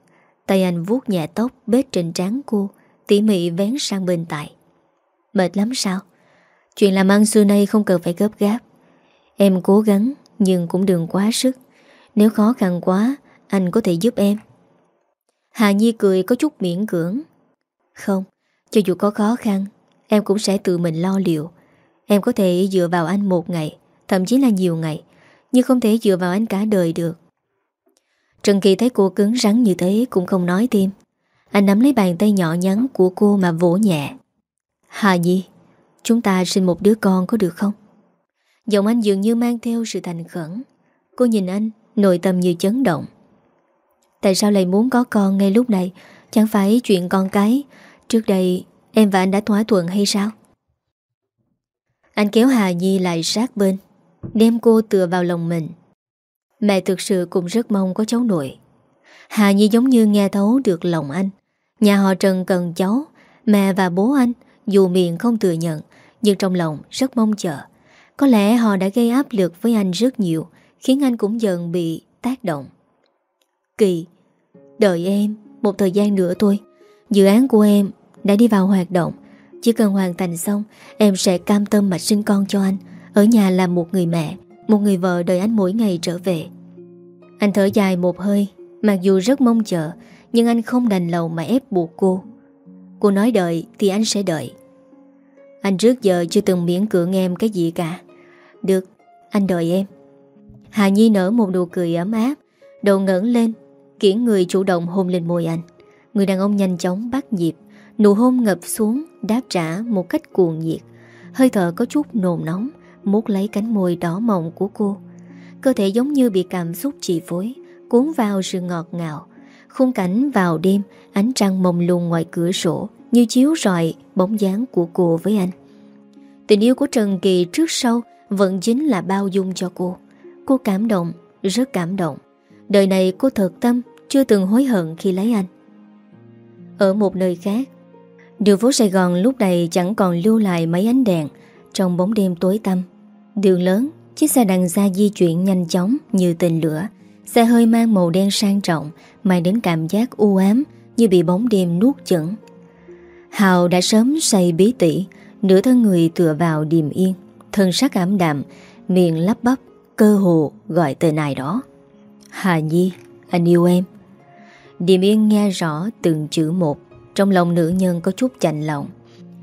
Tay anh vuốt nhẹ tóc, bết trên trán cô, Tỉ mị vén sang bên tại Mệt lắm sao? Chuyện làm ăn xưa nay không cần phải gấp gáp. Em cố gắng, Nhưng cũng đừng quá sức. Nếu khó khăn quá, Anh có thể giúp em. Hà Nhi cười có chút miễn cưỡng. Không cho dù có khó khăn, Em cũng sẽ tự mình lo liệu. Em có thể dựa vào anh một ngày, Thậm chí là nhiều ngày, Nhưng không thể dựa vào anh cả đời được. Trần Kỳ thấy cô cứng rắn như thế Cũng không nói thêm. Anh nắm lấy bàn tay nhỏ nhắn của cô mà vỗ nhẹ. Hà Nhi, Chúng ta sinh một đứa con có được không? Giọng anh dường như mang theo sự thành khẩn. Cô nhìn anh, Nội tâm như chấn động. Tại sao lại muốn có con ngay lúc này? Chẳng phải chuyện con cái Trước đây, em và anh đã thỏa thuận hay sao? Anh kéo Hà Nhi lại sát bên, Đem cô tựa vào lòng mình. Mẹ thực sự cũng rất mong có cháu nội. Hà Nhi giống như nghe thấu được lòng anh. Nhà họ Trần cần cháu, Mẹ và bố anh, Dù miệng không thừa nhận, Nhưng trong lòng rất mong chờ. Có lẽ họ đã gây áp lực với anh rất nhiều, Khiến anh cũng dần bị tác động. Kỳ, Đợi em một thời gian nữa thôi. Dự án của em đã đi vào hoạt động. Chỉ cần hoàn thành xong, Em sẽ cam tâm mà sinh con cho anh. Ở nhà làm một người mẹ, Một người vợ đợi anh mỗi ngày trở về. Anh thở dài một hơi, Mặc dù rất mong chờ, Nhưng anh không đành lòng mà ép buộc cô. Cô nói đợi thì anh sẽ đợi. Anh trước giờ chưa từng miễn cưỡng em cái gì cả. Được, Anh đợi em. Hà Nhi nở một nụ cười ấm áp, Đầu ngẩng lên Kiển người chủ động hôn lên môi anh. Người đàn ông nhanh chóng bắt nhịp. Nụ hôn ngập xuống Đáp trả một cách cuồng nhiệt. Hơi thở có chút nồn nóng Mút lấy cánh môi đỏ mọng của cô. Cơ thể giống như bị cảm xúc chi phối Cuốn vào sự ngọt ngào. Khung cảnh vào đêm Ánh trăng mông lung ngoài cửa sổ Như chiếu rọi bóng dáng của cô với anh. Tình yêu của Trần Kỳ trước sau Vẫn chính là bao dung cho cô. Cô cảm động, rất cảm động. Đời này cô thật tâm Chưa từng hối hận khi lấy anh. Ở một nơi khác. Đường phố Sài Gòn lúc này chẳng còn lưu lại mấy ánh đèn Trong bóng đêm tối tăm. Đường lớn, Chiếc xe đằng xa di chuyển nhanh chóng như tên lửa. Xe hơi mang màu đen sang trọng, Mang đến cảm giác u ám Như bị bóng đêm nuốt chửng. Hào đã sớm say bí tỉ, Nửa thân người tựa vào điềm yên, Thân sắc ảm đạm, Miệng lắp bắp, Cơ hồ gọi tên ai đó. Hà Nhi, Anh yêu em. Điềm yên nghe rõ từng chữ một, Trong lòng nữ nhân có chút chạnh lòng.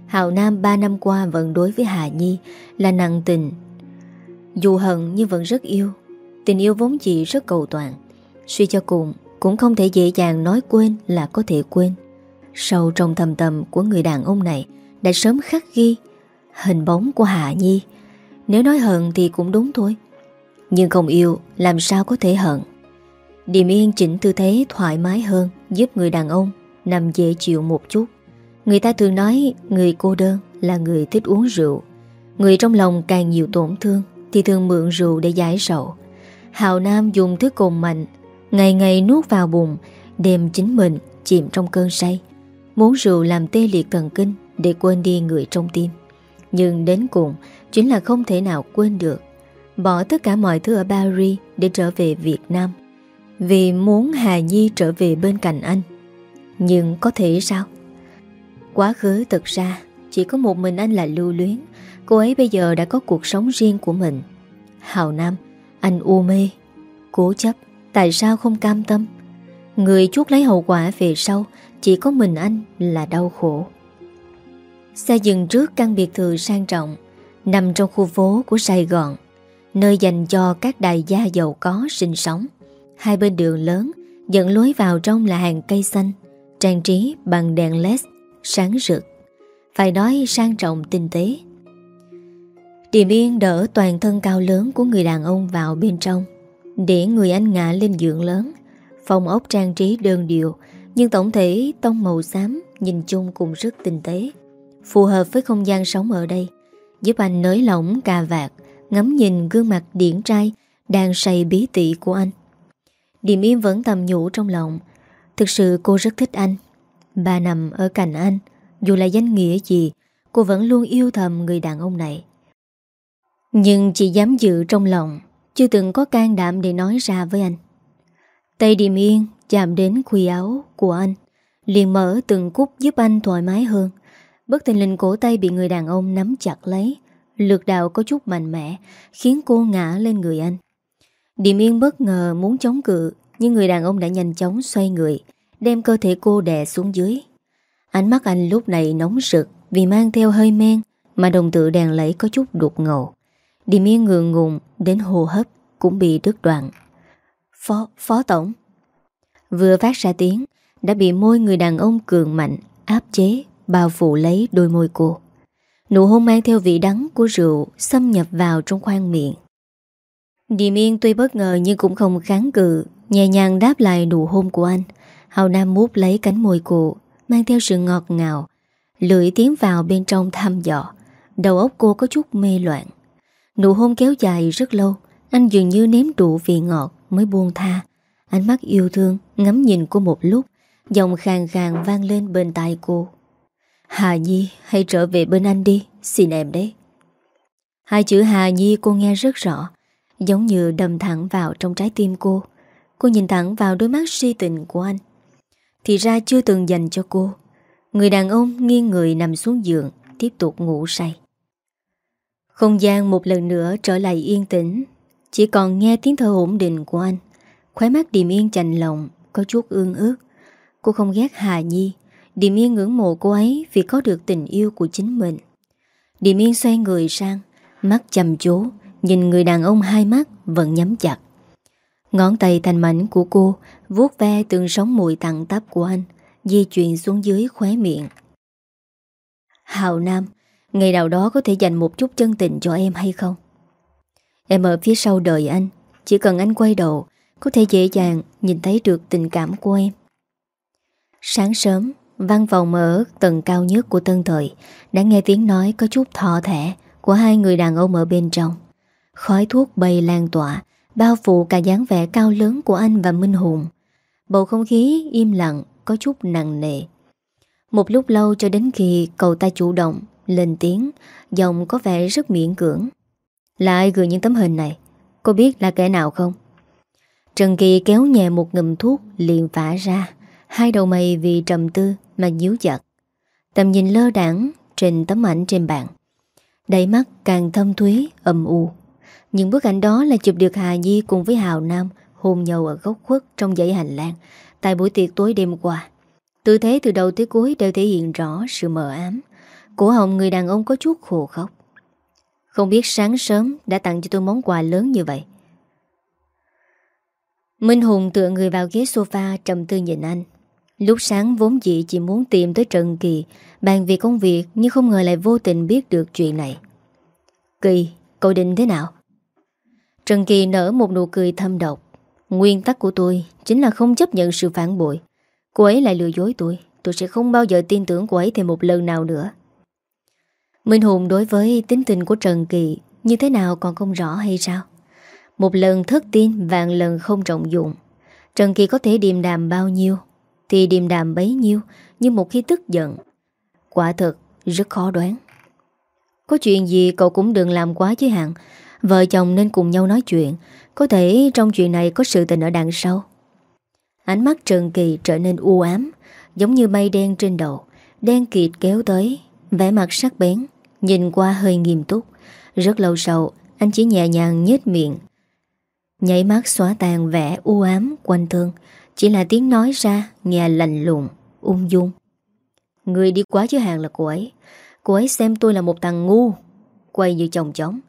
Hào Nam 3 năm qua vẫn đối với Hà Nhi Là nặng tình. Dù hận nhưng vẫn rất yêu. Tình yêu vốn chỉ rất cầu toàn. Suy cho cùng, Cũng không thể dễ dàng nói quên là có thể quên. Sâu trong thầm tầm của người đàn ông này Đã sớm khắc ghi Hình bóng của Hạ Nhi. Nếu nói hận thì cũng đúng thôi. Nhưng không yêu, làm sao có thể hận? Điềm yên chỉnh tư thế, thoải mái hơn, Giúp người đàn ông Nằm dễ chịu một chút. Người ta thường nói, Người cô đơn là người thích uống rượu. Người trong lòng càng nhiều tổn thương Thì thường mượn rượu để giải sầu. Hào Nam dùng thứ cồn mạnh, Ngày ngày nuốt vào bụng đêm chính mình chìm trong cơn say. Muốn rượu làm tê liệt thần kinh Để quên đi người trong tim. Nhưng đến cùng, Chính là không thể nào quên được. Bỏ tất cả mọi thứ ở Paris Để trở về Việt Nam. Vì muốn Hà Nhi trở về bên cạnh anh. Nhưng có thể sao? Quá khứ thực ra, Chỉ có một mình anh là lưu luyến. Cô ấy bây giờ đã có cuộc sống riêng của mình. Hào Nam, Anh u mê. Cố chấp, Tại sao không cam tâm? Người chuốt lấy hậu quả về sau, Chỉ có mình anh là đau khổ. Xe dừng trước căn biệt thự sang trọng, Nằm trong khu phố của Sài Gòn, Nơi dành cho các đại gia giàu có sinh sống. Hai bên đường lớn, Dẫn lối vào trong là hàng cây xanh, Trang trí bằng đèn led Sáng rực. Phải nói sang trọng tinh tế. Điềm yên đỡ toàn thân cao lớn của người đàn ông vào bên trong, Để người anh ngã lên giường lớn. Phòng ốc trang trí đơn điệu, Nhưng tổng thể tông màu xám, Nhìn chung cũng rất tinh tế. Phù hợp với không gian sống ở đây, Giúp anh nới lỏng cà vạt, Ngắm nhìn gương mặt điển trai Đang say bí tị của anh. Điềm Yêm vẫn tầm nhủ trong lòng. Thực sự cô rất thích anh. Bà nằm ở cạnh anh, Dù là danh nghĩa gì, Cô vẫn luôn yêu thầm người đàn ông này. Nhưng chỉ dám giữ trong lòng, Chưa từng có can đảm để nói ra với anh. Tay điềm yên chạm đến khuy áo của anh, Liền mở từng cúc giúp anh thoải mái hơn. Bất tình linh cổ tay bị người đàn ông nắm chặt lấy, Lực đạo có chút mạnh mẽ, Khiến cô ngã lên người anh. Điềm yên bất ngờ muốn chống cự Nhưng người đàn ông đã nhanh chóng xoay người Đem cơ thể cô đè xuống dưới. Ánh mắt anh lúc này nóng rực Vì mang theo hơi men Mà đồng tự đèn lấy có chút đột ngầu. Điềm yên ngượng ngùng Đến hô hấp cũng bị đứt đoạn. Phó, phó tổng. Vừa phát ra tiếng Đã bị môi người đàn ông cường mạnh Áp chế, bao phủ lấy đôi môi cô. Nụ hôn mang theo vị đắng của rượu Xâm nhập vào trong khoang miệng. Điềm yên tuy bất ngờ Nhưng cũng không kháng cự, Nhẹ nhàng đáp lại nụ hôn của anh. Hào Nam mút lấy cánh môi cô, Mang theo sự ngọt ngào, Lưỡi tiến vào bên trong thăm dọ Đầu óc cô có chút mê loạn. Nụ hôn kéo dài rất lâu, Anh dường như nếm đủ vị ngọt Mới buông tha. Ánh mắt yêu thương, ngắm nhìn cô một lúc, Giọng khàng khàng vang lên bên tai cô. Hà Nhi, hãy trở về bên anh đi, Xin em đấy. Hai chữ Hà Nhi cô nghe rất rõ. Giống như đâm thẳng vào trong trái tim cô. Cô nhìn thẳng vào đôi mắt si tình của anh. Thì ra chưa từng dành cho cô. Người đàn ông nghiêng người nằm xuống giường, Tiếp tục ngủ say. Không gian một lần nữa trở lại yên tĩnh. Chỉ còn nghe tiếng thở ổn định của anh. Khóe mắt điềm yên chành lòng, Có chút ương ước. Cô không ghét Hà Nhi. Điềm yên ngưỡng mộ cô ấy Vì có được tình yêu của chính mình. Điềm yên xoay người sang, Mắt chầm chú. Nhìn người đàn ông hai mắt, vẫn nhắm chặt. Ngón tay thành mảnh của cô vuốt ve từng sóng mùi tặng tắp của anh, Di chuyển xuống dưới khóe miệng. Hào Nam, Ngày nào đó có thể dành một chút chân tình cho em hay không? Em ở phía sau đợi anh, Chỉ cần anh quay đầu, Có thể dễ dàng nhìn thấy được tình cảm của em. Sáng sớm, Văn phòng ở tầng cao nhất của tân thời Đã nghe tiếng nói có chút thọ thẻ Của hai người đàn ông ở bên trong. Khói thuốc bay lan tỏa Bao phủ cả dáng vẻ cao lớn của anh và Minh Hùng. Bầu không khí im lặng Có chút nặng nề. Một lúc lâu cho đến khi cậu ta chủ động Lên tiếng Giọng có vẻ rất miễn cưỡng. Là ai gửi những tấm hình này? Cô biết là kẻ nào không? Trần Kỳ kéo nhẹ một ngầm thuốc liền vả ra. Hai đầu mày vì trầm tư mà nhíu chặt. Tầm nhìn lơ đảng trên tấm ảnh trên bàn. Đầy mắt càng thâm thúy, âm u. Những bức ảnh đó là chụp được Hà Nhi cùng với Hào Nam hôn nhau ở góc khuất trong dãy hành lang tại buổi tiệc tối đêm qua. Tư thế từ đầu tới cuối đều thể hiện rõ sự mờ ám. Cổ hồng người đàn ông có chút khổ khóc. Không biết sáng sớm đã tặng cho tôi món quà lớn như vậy. Minh Hùng tựa người vào ghế sofa trầm tư nhìn anh. Lúc sáng vốn dĩ chỉ muốn tìm tới Trần Kỳ Bàn việc công việc Nhưng không ngờ lại vô tình biết được chuyện này Kỳ, cậu định thế nào? Trần Kỳ nở một nụ cười thâm độc. Nguyên tắc của tôi Chính là không chấp nhận sự phản bội. Cô ấy lại lừa dối tôi. Tôi sẽ không bao giờ tin tưởng cô ấy thêm một lần nào nữa. Minh Hùng đối với tính tình của Trần Kỳ Như thế nào còn không rõ hay sao? Một lần thất tin, Vạn lần không trọng dụng. Trần Kỳ có thể điềm đàm bao nhiêu, thì điềm đàm bấy nhiêu, Nhưng một khi tức giận, Quả thật rất khó đoán. Có chuyện gì cậu cũng đừng làm quá chứ hạn. Vợ chồng nên cùng nhau nói chuyện. Có thể trong chuyện này có sự tình ở đằng sau. Ánh mắt Trần Kỳ trở nên u ám Giống như mây đen trên đầu. Đen kịt kéo tới vẻ mặt sắc bén Nhìn qua hơi nghiêm túc. Rất lâu sau Anh chỉ nhẹ nhàng nhếch miệng. Nhảy mắt xóa tàn vẻ u ám quanh thương chỉ là tiếng nói ra Nghe lạnh lùng, ung dung. Người đi quá chứ hàng là cô ấy. Cô ấy xem tôi là một thằng ngu Quay như chồng chóng.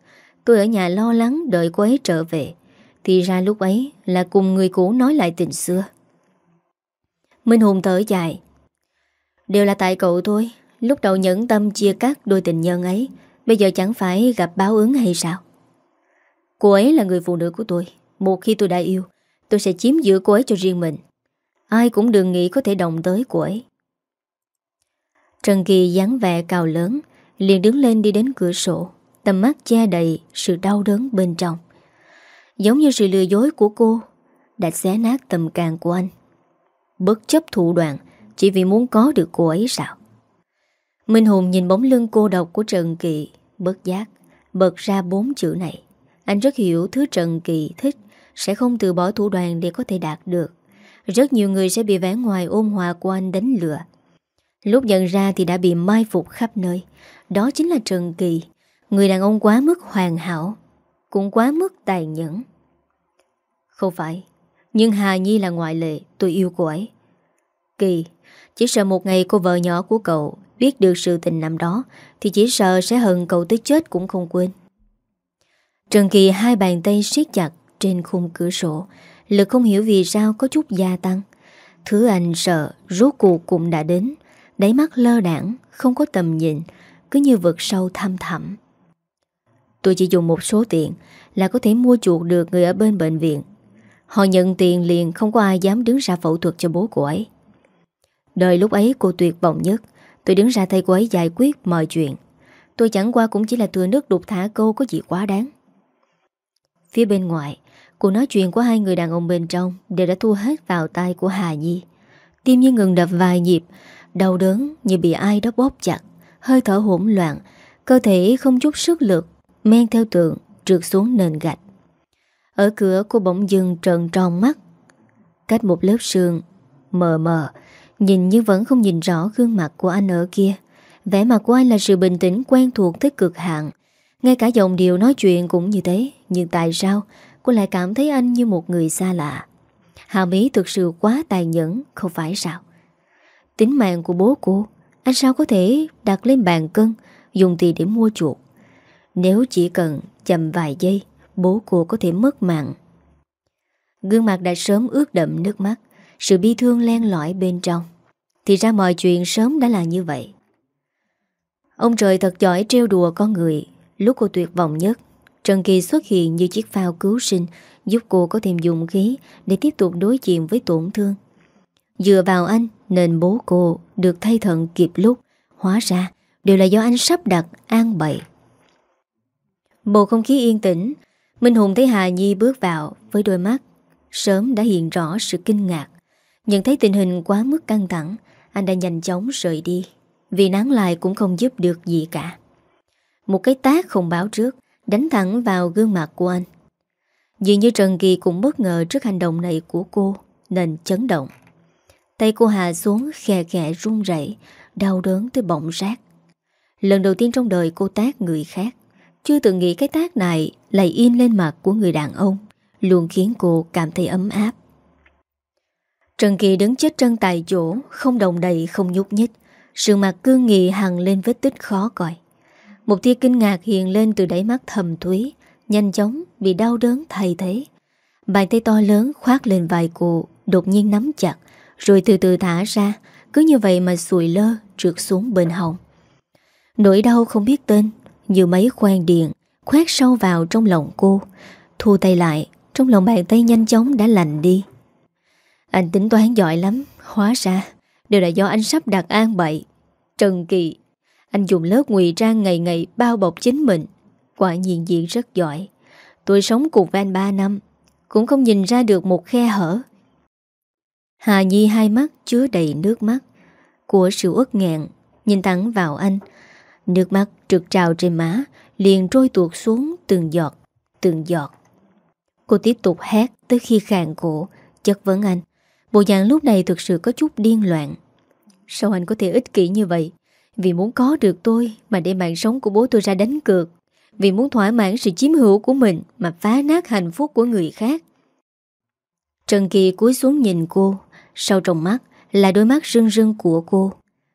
Tôi ở nhà lo lắng đợi cô ấy trở về. Thì ra lúc ấy là cùng người cũ nói lại tình xưa. Minh Hùng thở dài. Đều là tại cậu thôi. Lúc đầu nhẫn tâm chia cắt đôi tình nhân ấy, Bây giờ chẳng phải gặp báo ứng hay sao? Cô ấy là người phụ nữ của tôi. Một khi tôi đã yêu, Tôi sẽ chiếm giữ cô ấy cho riêng mình. Ai cũng đừng nghĩ có thể đồng tới cô ấy. Trần Kỳ dáng vẻ cao lớn, liền đứng lên đi đến cửa sổ. Tầm mắt che đầy sự đau đớn bên trong. Giống như sự lừa dối của cô Đã xé nát tầm càng của anh. Bất chấp thủ đoạn, Chỉ vì muốn có được cô ấy sao? Minh Hùng nhìn bóng lưng cô độc của Trần Kỳ Bất giác, Bật ra bốn chữ này. Anh rất hiểu thứ Trần Kỳ thích, Sẽ không từ bỏ thủ đoạn để có thể đạt được. Rất nhiều người sẽ bị vẻ ngoài ôn hòa của anh đánh lừa. Lúc nhận ra thì đã bị mai phục khắp nơi. Đó chính là Trần Kỳ Người đàn ông quá mức hoàn hảo, Cũng quá mức tài nhẫn. Không phải, Nhưng Hà Nhi là ngoại lệ, Tôi yêu cô ấy. Kỳ, Chỉ sợ một ngày cô vợ nhỏ của cậu Biết được sự tình năm đó, Thì chỉ sợ sẽ hận cậu tới chết cũng không quên. Trần Kỳ hai bàn tay siết chặt Trên khung cửa sổ, Lực không hiểu vì sao có chút gia tăng. Thứ anh sợ rốt cuộc cũng đã đến, Đáy mắt lơ đảng Không có tầm nhìn, Cứ như vực sâu thăm thẳm. Tôi chỉ dùng một số tiền Là có thể mua chuộc được người ở bên bệnh viện. Họ nhận tiền liền, Không có ai dám đứng ra phẫu thuật cho bố cô ấy. Đời lúc ấy cô tuyệt vọng nhất. Tôi đứng ra thay cô ấy giải quyết mọi chuyện. Tôi chẳng qua cũng chỉ là thừa nước đục thả câu Có gì quá đáng. Phía bên ngoài, Cuộc nói chuyện của hai người đàn ông bên trong Đều đã thu hết vào tay của Hà Nhi. Tim như ngừng đập vài nhịp, Đau đớn như bị ai đó bóp chặt, Hơi thở hỗn loạn, Cơ thể không chút sức lực. Men theo tường trượt xuống nền gạch. Ở cửa cô bỗng dưng trợn tròn mắt. Cách một lớp sương Mờ mờ, Nhìn như vẫn không nhìn rõ gương mặt của anh ở kia. Vẻ mặt của anh là sự bình tĩnh quen thuộc tới cực hạn. Ngay cả dòng điều nói chuyện cũng như thế, Nhưng tại sao cô lại cảm thấy anh như một người xa lạ? Hà Mỹ thực sự quá tài nhẫn, Không phải sao? Tính mạng của bố cô, Anh sao có thể đặt lên bàn cân, Dùng tiền để mua chuột nếu chỉ cần chậm vài giây, Bố cô có thể mất mạng. Gương mặt đã sớm ướt đậm nước mắt, Sự bi thương len lỏi bên trong. Thì ra mọi chuyện sớm đã là như vậy. Ông trời thật giỏi trêu đùa con người. Lúc cô tuyệt vọng nhất, Trần Kỳ xuất hiện như chiếc phao cứu sinh, Giúp cô có thêm dụng khí Để tiếp tục đối diện với tổn thương. Dựa vào anh, Nên bố cô được thay thận kịp lúc, Hóa ra đều là do anh sắp đặt an bậy Bầu không khí yên tĩnh, Minh Hùng thấy Hà Nhi bước vào Với đôi mắt Sớm đã hiện rõ sự kinh ngạc. Nhận thấy tình hình quá mức căng thẳng, Anh đã nhanh chóng rời đi, Vì nán lại cũng không giúp được gì cả. Một cái tác không báo trước, Đánh thẳng vào gương mặt của anh. Dường như Trần Kỳ cũng bất ngờ Trước hành động này của cô, Nên chấn động. Tay cô Hà xuống khè khè run rẩy, Đau đớn tới bọng rác Lần đầu tiên trong đời cô tác người khác. Chưa từng nghĩ cái tác này Lại in lên mặt của người đàn ông, Luôn khiến cô cảm thấy ấm áp. Trần Kỳ đứng chết chân tại chỗ, Không đồng đầy không nhúc nhích. Sự mặt cương nghị hằng lên vết tích khó coi. Một tia kinh ngạc hiện lên từ đáy mắt thầm thúy, Nhanh chóng bị đau đớn thay thế. Bàn tay to lớn khoát lên vai cô, Đột nhiên nắm chặt, Rồi từ từ thả ra, Cứ như vậy mà sùi lơ trượt xuống bên hồng Nỗi đau không biết tên như mấy khoan điện Khoét sâu vào trong lòng cô. Thu tay lại, Trong lòng bàn tay nhanh chóng đã lạnh đi. Anh tính toán giỏi lắm, Hóa ra Đều là do anh sắp đặt an bậy. Trần Kỳ, Anh dùng lớp ngụy trang ngày ngày bao bọc chính mình. Quả nhiên diện rất giỏi. Tôi sống cùng với anh 3 năm, Cũng không nhìn ra được một khe hở. Hà Nhi hai mắt chứa đầy nước mắt. Của sự uất nghẹn, Nhìn thẳng vào anh Nước mắt trực trào trên má, Liền trôi tuột xuống từng giọt Từng giọt. Cô tiếp tục hét tới khi khàn cổ Chất vấn anh. Bộ dạng lúc này thực sự có chút điên loạn. Sao anh có thể ích kỷ như vậy? Vì muốn có được tôi Mà đem mạng sống của bố tôi ra đánh cược. Vì muốn thỏa mãn sự chiếm hữu của mình Mà phá nát hạnh phúc của người khác. Trần Kỳ cúi xuống nhìn cô. Sau trong mắt là đôi mắt rưng rưng của cô.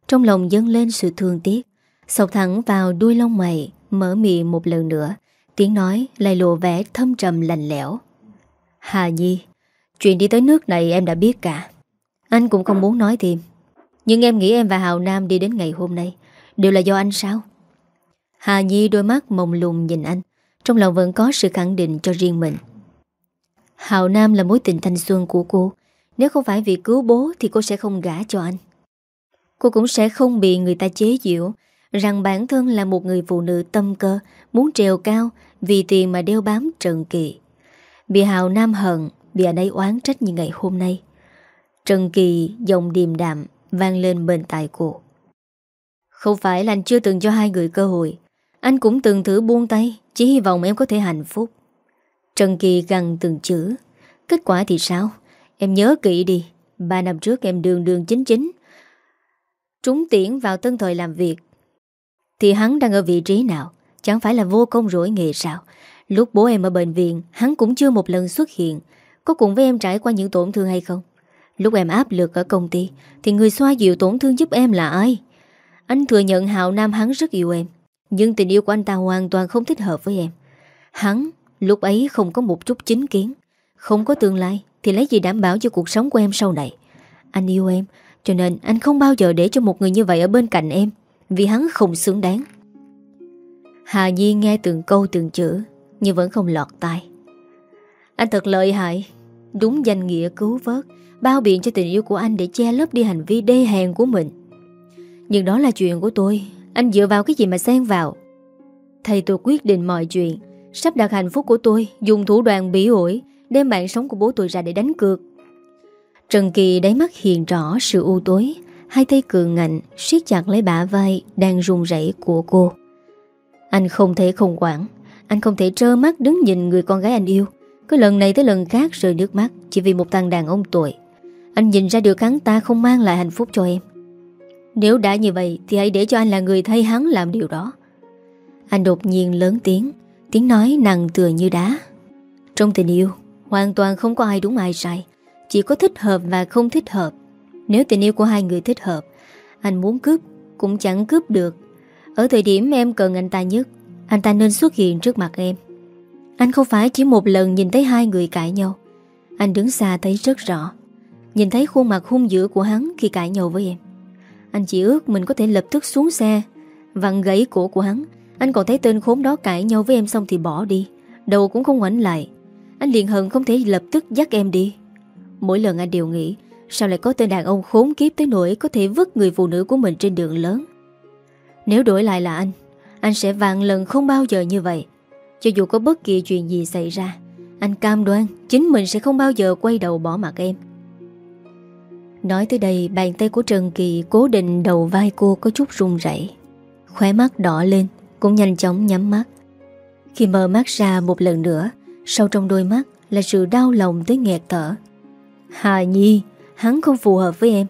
Trong lòng dâng lên sự thương tiếc. Sọc thẳng vào đuôi lông mày, Mở miệng một lần nữa, Tiếng nói lại lộ vẻ thâm trầm lành lẽo. Hà Nhi, Chuyện đi tới nước này em đã biết cả. Anh cũng không muốn nói thêm. Nhưng em nghĩ em và Hào Nam đi đến ngày hôm nay Đều là do anh sao? Hà Nhi đôi mắt mông lùng nhìn anh, Trong lòng vẫn có sự khẳng định cho riêng mình. Hào Nam là mối tình thanh xuân của cô. Nếu không phải vì cứu bố Thì cô sẽ không gả cho anh. Cô cũng sẽ không bị người ta chế diệu Rằng bản thân là một người phụ nữ tâm cơ, Muốn trèo cao Vì tiền mà đeo bám Trần Kỳ. Bị Hào Nam hận Bị anh ấy oán trách như ngày hôm nay. Trần Kỳ giọng điềm đạm Vang lên bên tai cô. Không phải là anh chưa từng cho hai người cơ hội. Anh cũng từng thử buông tay, Chỉ hy vọng em có thể hạnh phúc. Trần Kỳ gằn từng chữ. Kết quả thì sao? Em nhớ kỹ đi. Ba năm trước em đường đường chính chính. Trúng tiễn vào tân thời làm việc thì hắn đang ở vị trí nào? Chẳng phải là vô công rỗi nghề sao? Lúc bố em ở bệnh viện, Hắn cũng chưa một lần xuất hiện. Có cùng với em trải qua những tổn thương hay không? Lúc em áp lực ở công ty, Thì người xoa dịu tổn thương giúp em là ai? Anh thừa nhận Hạo Nam hắn rất yêu em, Nhưng tình yêu của anh ta hoàn toàn không thích hợp với em. Hắn lúc ấy không có một chút chính kiến, Không có tương lai, Thì lấy gì đảm bảo cho cuộc sống của em sau này? Anh yêu em, Cho nên anh không bao giờ để cho một người như vậy ở bên cạnh em. Vì hắn không xứng đáng. Hà Nhi nghe từng câu từng chữ, Nhưng vẫn không lọt tai. Anh thật lợi hại, Đúng danh nghĩa cứu vớt, Bao biện cho tình yêu của anh để che lấp đi hành vi đê hèn của mình. Nhưng đó là chuyện của tôi, Anh dựa vào cái gì mà xen vào? Thầy tôi quyết định mọi chuyện, Sắp đặt hạnh phúc của tôi, Dùng thủ đoạn bỉ ổi, Đem mạng sống của bố tôi ra để đánh cược. Trần Kỳ đáy mắt hiện rõ sự u tối. Hai tay cường ngạnh, siết chặt lấy bả vai Đang run rẩy của cô. Anh không thể không quản Anh không thể trơ mắt đứng nhìn người con gái anh yêu. Cứ lần này tới lần khác rơi nước mắt Chỉ vì một thằng đàn ông tuổi anh nhìn ra được hắn ta không mang lại hạnh phúc cho em. Nếu đã như vậy Thì hãy để cho anh là người thay hắn làm điều đó. Anh đột nhiên lớn tiếng Tiếng nói nặng tựa như đá. Trong tình yêu, Hoàn toàn không có ai đúng ai sai, Chỉ có thích hợp và không thích hợp. Nếu tình yêu của hai người thích hợp, Anh muốn cướp cũng chẳng cướp được. Ở thời điểm em cần anh ta nhất, Anh ta nên xuất hiện trước mặt em. Anh không phải chỉ một lần nhìn thấy hai người cãi nhau. Anh đứng xa thấy rất rõ, Nhìn thấy khuôn mặt hung dữ của hắn khi cãi nhau với em. Anh chỉ ước mình có thể lập tức xuống xe Vặn gãy cổ của hắn. Anh còn thấy tên khốn đó cãi nhau với em xong thì bỏ đi, Đầu cũng không ngoảnh lại. Anh liền hận không thể lập tức dắt em đi. Mỗi lần anh đều nghĩ Sao lại có tên đàn ông khốn kiếp tới nỗi Có thể vứt người phụ nữ của mình trên đường lớn? Nếu đổi lại là anh Anh sẽ vạn lần không bao giờ như vậy. Cho dù có bất kỳ chuyện gì xảy ra, Anh cam đoan Chính mình sẽ không bao giờ quay đầu bỏ mặt em. Nói tới đây, bàn tay của Trần Kỳ cố định đầu vai cô có chút run rẩy. Khóe mắt đỏ lên, Cũng nhanh chóng nhắm mắt. Khi mở mắt ra một lần nữa Sâu trong đôi mắt là sự đau lòng tới nghẹt thở. Hà Nhi Hắn không phù hợp với em.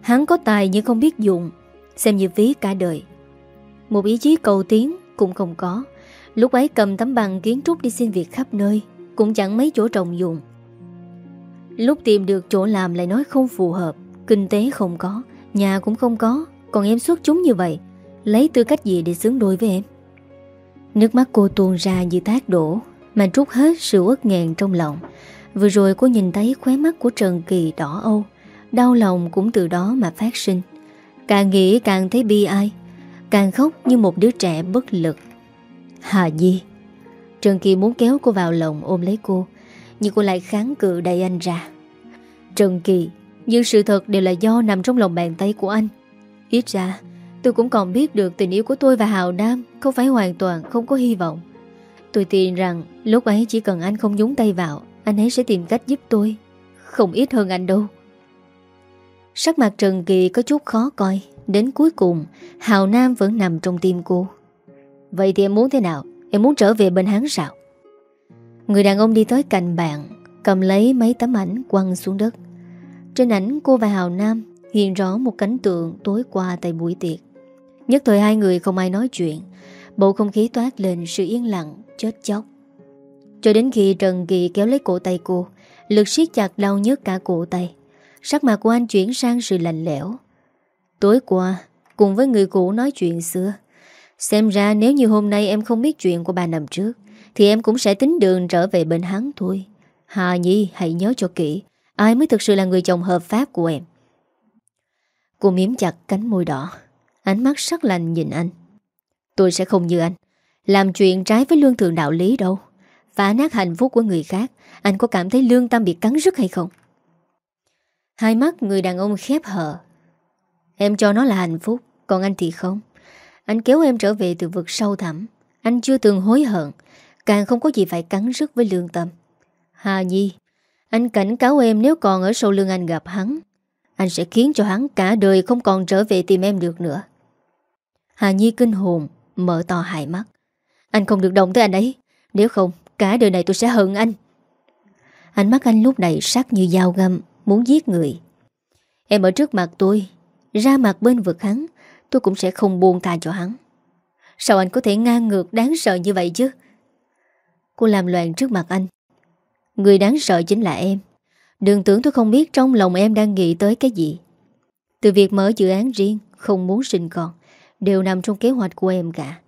Hắn có tài nhưng không biết dụng, Xem như phí cả đời. Một ý chí cầu tiến cũng không có. Lúc ấy cầm tấm bằng kiến trúc đi xin việc khắp nơi Cũng chẳng mấy chỗ trồng dùng. Lúc tìm được chỗ làm lại nói không phù hợp Kinh tế không có Nhà cũng không có Còn em xuất chúng như vậy. Lấy tư cách gì để xứng đôi với em? Nước mắt cô tuôn ra như tác đổ Mà trút hết sự uất nghẹn trong lòng. Vừa rồi cô nhìn thấy khóe mắt của Trần Kỳ đỏ âu, Đau lòng cũng từ đó mà phát sinh. Càng nghĩ càng thấy bi ai, Càng khóc như một đứa trẻ bất lực. Hà Nhi Trần Kỳ muốn kéo cô vào lòng ôm lấy cô, nhưng cô lại kháng cự đẩy anh ra. Trần Kỳ, Nhưng sự thật đều là do nằm trong lòng bàn tay của anh. Ít ra, Tôi cũng còn biết được tình yêu của tôi và Hào Nam Không phải hoàn toàn không có hy vọng. Tôi tin rằng lúc ấy chỉ cần anh không nhúng tay vào anh ấy sẽ tìm cách giúp tôi. Không ít hơn anh đâu. Sắc mặt Trần Kỳ có chút khó coi. Đến cuối cùng, Hào Nam vẫn nằm trong tim cô. Vậy thì em muốn thế nào? Em muốn trở về bên hắn sao? Người đàn ông đi tới cạnh bạn, Cầm lấy mấy tấm ảnh quăng xuống đất. Trên ảnh, cô và Hào Nam Hiện rõ một cảnh tượng tối qua tại buổi tiệc. Nhất thời hai người không ai nói chuyện. Bầu không khí toát lên sự yên lặng, Chết chóc. Cho đến khi Trần Kỳ kéo lấy cổ tay cô, Lực siết chặt đau nhức cả cổ tay. Sắc mặt của anh chuyển sang sự lạnh lẽo. Tối qua, Cùng với người cũ nói chuyện xưa, Xem ra nếu như hôm nay em không biết chuyện của ba năm trước, thì em cũng sẽ tính đường trở về bên hắn thôi. Hà Nhi, hãy nhớ cho kỹ, Ai mới thực sự là người chồng hợp pháp của em? Cô miếm chặt cánh môi đỏ, Ánh mắt sắc lành nhìn anh. Tôi sẽ không như anh, Làm chuyện trái với lương thường đạo lý đâu. Phá nát hạnh phúc của người khác, Anh có cảm thấy lương tâm bị cắn rứt hay không? Hai mắt người đàn ông khép hờ. Em cho nó là hạnh phúc, Còn anh thì không. Anh kéo em trở về từ vực sâu thẳm. Anh chưa từng hối hận, Càng không có gì phải cắn rứt với lương tâm. Hà Nhi, Anh cảnh cáo em nếu còn ở sau lưng anh gặp hắn, Anh sẽ khiến cho hắn cả đời không còn trở về tìm em được nữa. Hà Nhi kinh hồn, Mở to hai mắt. Anh không được động tới anh ấy, Nếu không cả đời này tôi sẽ hận anh. Ánh mắt anh lúc này sắc như dao găm, Muốn giết người. Em ở trước mặt tôi, Ra mặt bên vực hắn, Tôi cũng sẽ không buông tha cho hắn. Sao anh có thể ngang ngược đáng sợ như vậy chứ? Cô làm loạn trước mặt anh. Người đáng sợ chính là em. Đừng tưởng tôi không biết trong lòng em đang nghĩ tới cái gì. Từ việc mở dự án riêng, Không muốn sinh con, Đều nằm trong kế hoạch của em cả.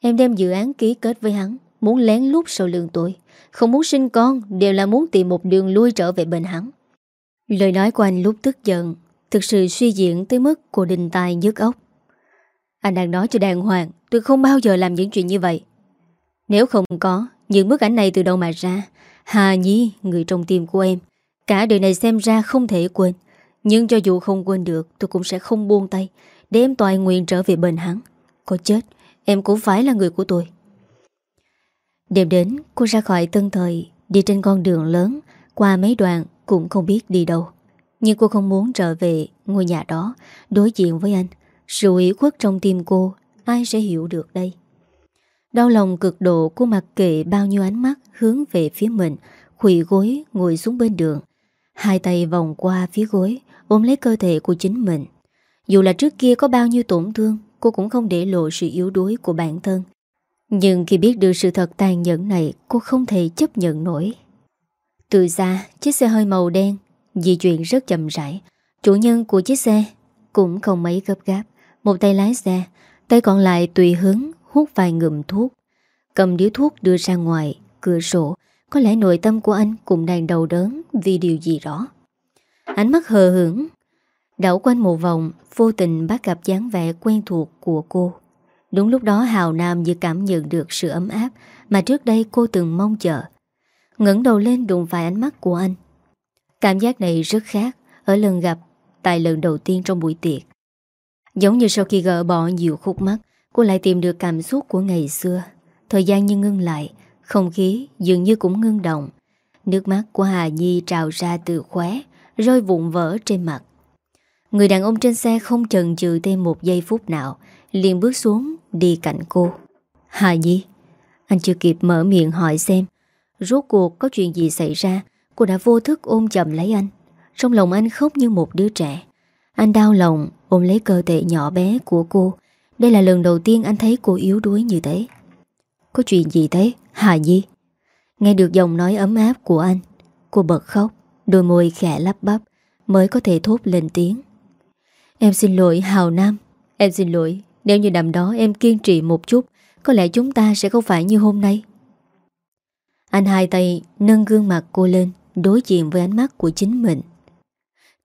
Em đem dự án ký kết với hắn. Muốn lén lút sau lưng tôi. Không muốn sinh con Đều là muốn tìm một đường lui trở về bên hắn. Lời nói của anh lúc tức giận Thực sự suy diễn tới mức cô đình tài nhức ốc Anh đang nói cho đàng hoàng Tôi không bao giờ làm những chuyện như vậy. Nếu không có Những bức ảnh này từ đâu mà ra? Hà Nhi, người trong tim của em Cả đời này xem ra không thể quên. Nhưng cho dù không quên được Tôi cũng sẽ không buông tay Để em toàn nguyện trở về bên hắn. Có chết Em cũng phải là người của tôi. Đêm đến, cô ra khỏi tân thời, Đi trên con đường lớn, Qua mấy đoạn cũng không biết đi đâu. Nhưng cô không muốn trở về ngôi nhà đó, Đối diện với anh. Sự ủy khuất trong tim cô, Ai sẽ hiểu được đây? Đau lòng cực độ, cô mặc kệ bao nhiêu ánh mắt Hướng về phía mình Khủy gối, ngồi xuống bên đường. Hai tay vòng qua phía gối, Ôm lấy cơ thể của chính mình. Dù là trước kia có bao nhiêu tổn thương, Cô cũng không để lộ sự yếu đuối của bản thân. Nhưng khi biết được sự thật tàn nhẫn này, Cô không thể chấp nhận nổi. Từ xa, Chiếc xe hơi màu đen, Di chuyển rất chậm rãi. Chủ nhân của chiếc xe Cũng không mấy gấp gáp. Một tay lái xe, Tay còn lại tùy hứng hút vài ngụm thuốc. Cầm điếu thuốc đưa ra ngoài Cửa sổ. Có lẽ nội tâm của anh cũng đang đầu đớn Vì điều gì đó. Ánh mắt hờ hững, Đảo quanh một vòng, Vô tình bắt gặp dáng vẻ quen thuộc của cô. Đúng lúc đó Hào Nam như cảm nhận được sự ấm áp Mà trước đây cô từng mong chờ. Ngẩng đầu lên đụng vài ánh mắt của anh. Cảm giác này rất khác Ở lần gặp Tại lần đầu tiên trong buổi tiệc. Giống như sau khi gỡ bỏ nhiều khúc mắt, Cô lại tìm được cảm xúc của ngày xưa. Thời gian như ngưng lại, Không khí dường như cũng ngưng động. Nước mắt của Hà Nhi trào ra từ khóe, Rơi vụn vỡ trên mặt. Người đàn ông trên xe không chần chừ thêm một giây phút nào, liền bước xuống đi cạnh cô. Hà Nhi Anh chưa kịp mở miệng hỏi xem Rốt cuộc có chuyện gì xảy ra, Cô đã vô thức ôm chầm lấy anh. Trong lòng anh khóc như một đứa trẻ. Anh đau lòng ôm lấy cơ thể nhỏ bé của cô. Đây là lần đầu tiên anh thấy cô yếu đuối như thế. Có chuyện gì thế, Hà Nhi Nghe được giọng nói ấm áp của anh, Cô bật khóc, Đôi môi khẽ lắp bắp, Mới có thể thốt lên tiếng. Em xin lỗi, Hào Nam. Em xin lỗi nếu như đầm đó em kiên trì một chút, Có lẽ chúng ta sẽ không phải như hôm nay. Anh hai tay nâng gương mặt cô lên, Đối diện với ánh mắt của chính mình.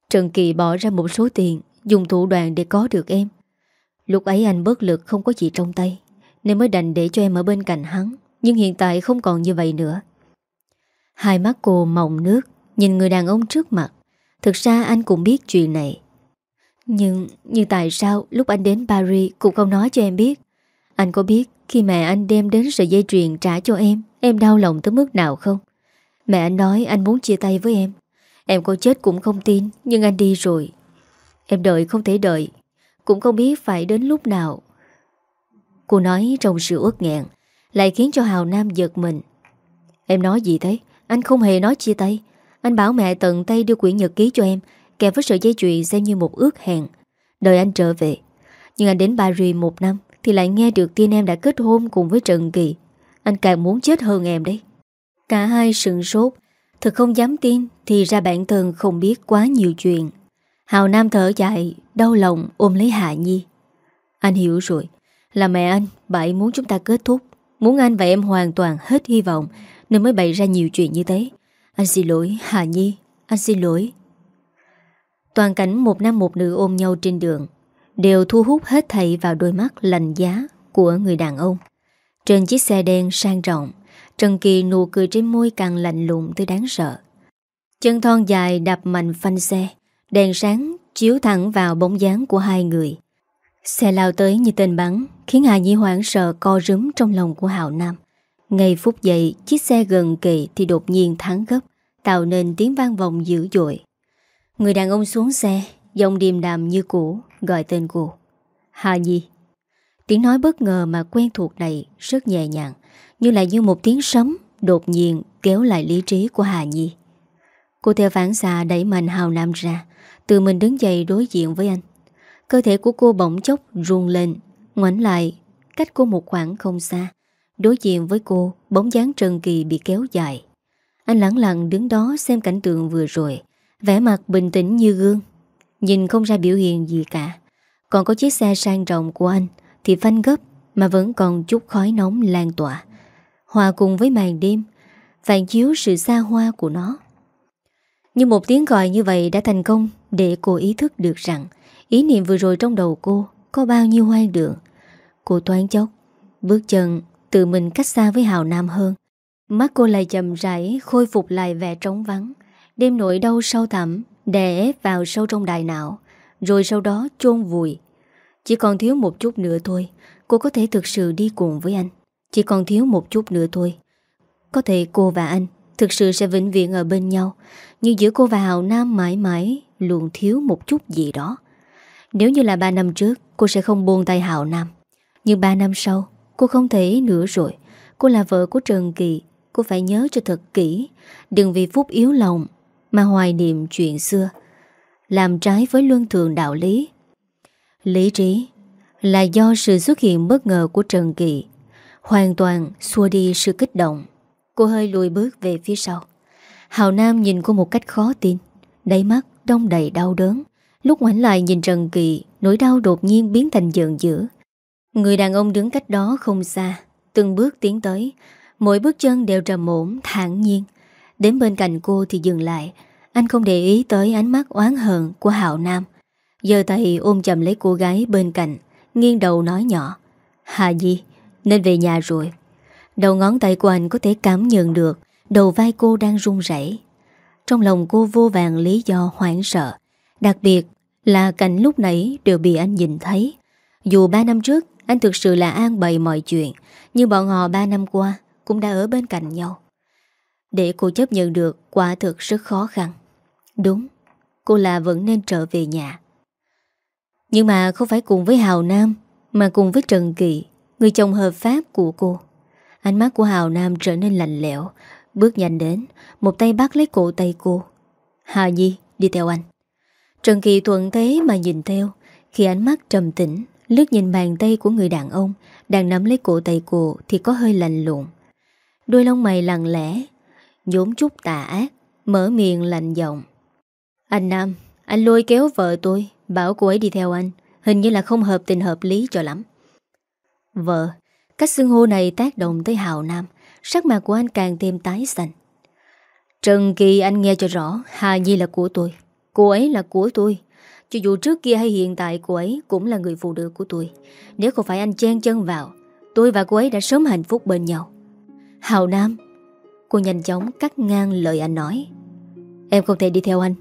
Trần Kỳ bỏ ra một số tiền, Dùng thủ đoạn để có được em. Lúc ấy anh bất lực không có gì trong tay, Nên mới đành để cho em ở bên cạnh hắn, Nhưng hiện tại không còn như vậy nữa. Hai mắt cô mỏng nước, Nhìn người đàn ông trước mặt. Thực ra anh cũng biết chuyện này. Nhưng nhưng tại sao lúc anh đến Paris Cũng không nói cho em biết? Anh có biết khi mẹ anh đem đến sợi dây chuyền trả cho em Em đau lòng tới mức nào không? Mẹ anh nói anh muốn chia tay với em. Em có chết cũng không tin, Nhưng anh đi rồi. Em đợi không thể đợi, Cũng không biết phải đến lúc nào. Cô nói trong sự uất nghẹn, Lại khiến cho Hào Nam giật mình. Em nói gì thế? Anh không hề nói chia tay. Anh bảo mẹ tận tay đưa quyển nhật ký cho em Kèm với sợi dây chuyền xem như một ước hẹn. Đợi anh trở về. Nhưng anh đến Paris một năm Thì lại nghe được tin em đã kết hôn cùng với Trần Kỳ. Anh càng muốn chết hơn em đấy. Cả hai sừng sốt. Thật không dám tin Thì ra bản thân không biết quá nhiều chuyện. Hào Nam thở dài, Đau lòng ôm lấy Hạ Nhi. Anh hiểu rồi. Là mẹ anh, Bà ấy muốn chúng ta kết thúc. Muốn anh và em hoàn toàn hết hy vọng Nên mới bày ra nhiều chuyện như thế. Anh xin lỗi Hà Nhi. Anh xin lỗi. Toàn cảnh một nam một nữ ôm nhau trên đường Đều thu hút hết thầy vào đôi mắt lành giá Của người đàn ông. Trên chiếc xe đen sang trọng, Trần Kỳ nụ cười trên môi càng lạnh lùng tới đáng sợ. Chân thon dài đạp mạnh phanh xe, Đèn sáng Chiếu thẳng vào bóng dáng của hai người. Xe lao tới như tên bắn, Khiến Hà Nhi hoảng sợ co rúm trong lòng của Hạo Nam. Ngay phút giây, Chiếc xe gần kề thì đột nhiên thắng gấp, Tạo nên tiếng vang vọng dữ dội. Người đàn ông xuống xe, Giọng điềm đàm như cũ, Gọi tên cô. Hà Nhi. Tiếng nói bất ngờ mà quen thuộc này Rất nhẹ nhàng, Như là như một tiếng sấm Đột nhiên kéo lại lý trí của Hà Nhi. Cô theo phản xạ đẩy mạnh Hào Nam ra, Tự mình đứng dậy đối diện với anh. Cơ thể của cô bỗng chốc run lên, Ngoảnh lại Cách cô một khoảng không xa. Đối diện với cô, Bóng dáng Trần Kỳ bị kéo dài. Anh lặng lặng đứng đó xem cảnh tượng vừa rồi vẻ mặt bình tĩnh như gương. Nhìn không ra biểu hiện gì cả. Còn có chiếc xe sang trọng của anh Thì phanh gấp Mà vẫn còn chút khói nóng lan tỏa. Hòa cùng với màn đêm, Phản chiếu sự xa hoa của nó. Nhưng một tiếng gọi như vậy đã thành công Để cô ý thức được rằng Ý niệm vừa rồi trong đầu cô Có bao nhiêu hoang đường. Cô toán chốc, Bước chân tự mình cách xa với Hào Nam hơn. Mắt cô lại chậm rãi Khôi phục lại vẻ trống vắng. Đêm nỗi đau sâu thẳm, Đè ép vào sâu trong đại não, Rồi sau đó chôn vùi. Chỉ còn thiếu một chút nữa thôi, Cô có thể thực sự đi cùng với anh. Chỉ còn thiếu một chút nữa thôi. Có thể cô và anh Thực sự sẽ vĩnh viễn ở bên nhau, Nhưng giữa cô và Hào Nam mãi mãi Luôn thiếu một chút gì đó. Nếu như là 3 năm trước, Cô sẽ không buông tay Hào Nam. Nhưng 3 năm sau, Cô không thể nữa rồi. Cô là vợ của Trần Kỳ, Cô phải nhớ cho thật kỹ. Đừng vì phút yếu lòng mà hoài niệm chuyện xưa Làm trái với luân thường đạo lý. Lý trí Là do sự xuất hiện bất ngờ của Trần Kỳ Hoàn toàn xua đi sự kích động. Cô hơi lùi bước về phía sau. Hào Nam nhìn cô một cách khó tin Đáy mắt đông đầy đau đớn. Lúc ngoảnh lại nhìn Trần Kỳ Nỗi đau đột nhiên biến thành giận dữ. Người đàn ông đứng cách đó không xa Từng bước tiến tới Mỗi bước chân đều trầm ổn, thản nhiên. Đến bên cạnh cô thì dừng lại. Anh không để ý tới ánh mắt oán hờn của Hạo Nam. Giờ tay ôm chầm lấy cô gái bên cạnh Nghiêng đầu nói nhỏ. Hà Di, nên về nhà rồi. Đầu ngón tay của anh có thể cảm nhận được Đầu vai cô đang run rẩy. Trong lòng cô vô vàng lý do hoảng sợ Đặc biệt là cảnh lúc nãy đều bị anh nhìn thấy. Dù 3 năm trước anh thực sự là an bày mọi chuyện Nhưng bọn họ 3 năm qua cũng đã ở bên cạnh nhau. Để cô chấp nhận được quả thực rất khó khăn. Đúng, cô là vẫn nên trở về nhà. Nhưng mà không phải cùng với Hào Nam, mà cùng với Trần Kỳ, người chồng hợp pháp của cô. Ánh mắt của Hào Nam trở nên lạnh lẽo, bước nhanh đến, một tay bắt lấy cổ tay cô. Hà Nhi, đi theo anh. Trần Kỳ thuận thế mà nhìn theo, khi ánh mắt trầm tĩnh, lướt nhìn bàn tay của người đàn ông đang nắm lấy cổ tay cô thì có hơi lạnh lộn. Đôi lông mày lặng lẽ nhốn chút tà ác, Mở miệng lạnh giọng. Anh Nam, Anh lôi kéo vợ tôi, Bảo cô ấy đi theo anh, Hình như là không hợp tình hợp lý cho lắm. Vợ, Cách xưng hô này tác động tới Hào Nam, Sắc mặt của anh càng thêm tái xanh. Trần Kỳ, anh nghe cho rõ, Hà Nhi là của tôi, Cô ấy là của tôi. Cho dù trước kia hay hiện tại, cô ấy Cũng là người phụ nữ của tôi. Nếu không phải anh chen chân vào, Tôi và cô ấy đã sớm hạnh phúc bên nhau. Hào Nam Cô nhanh chóng cắt ngang lời anh nói. Em không thể đi theo anh.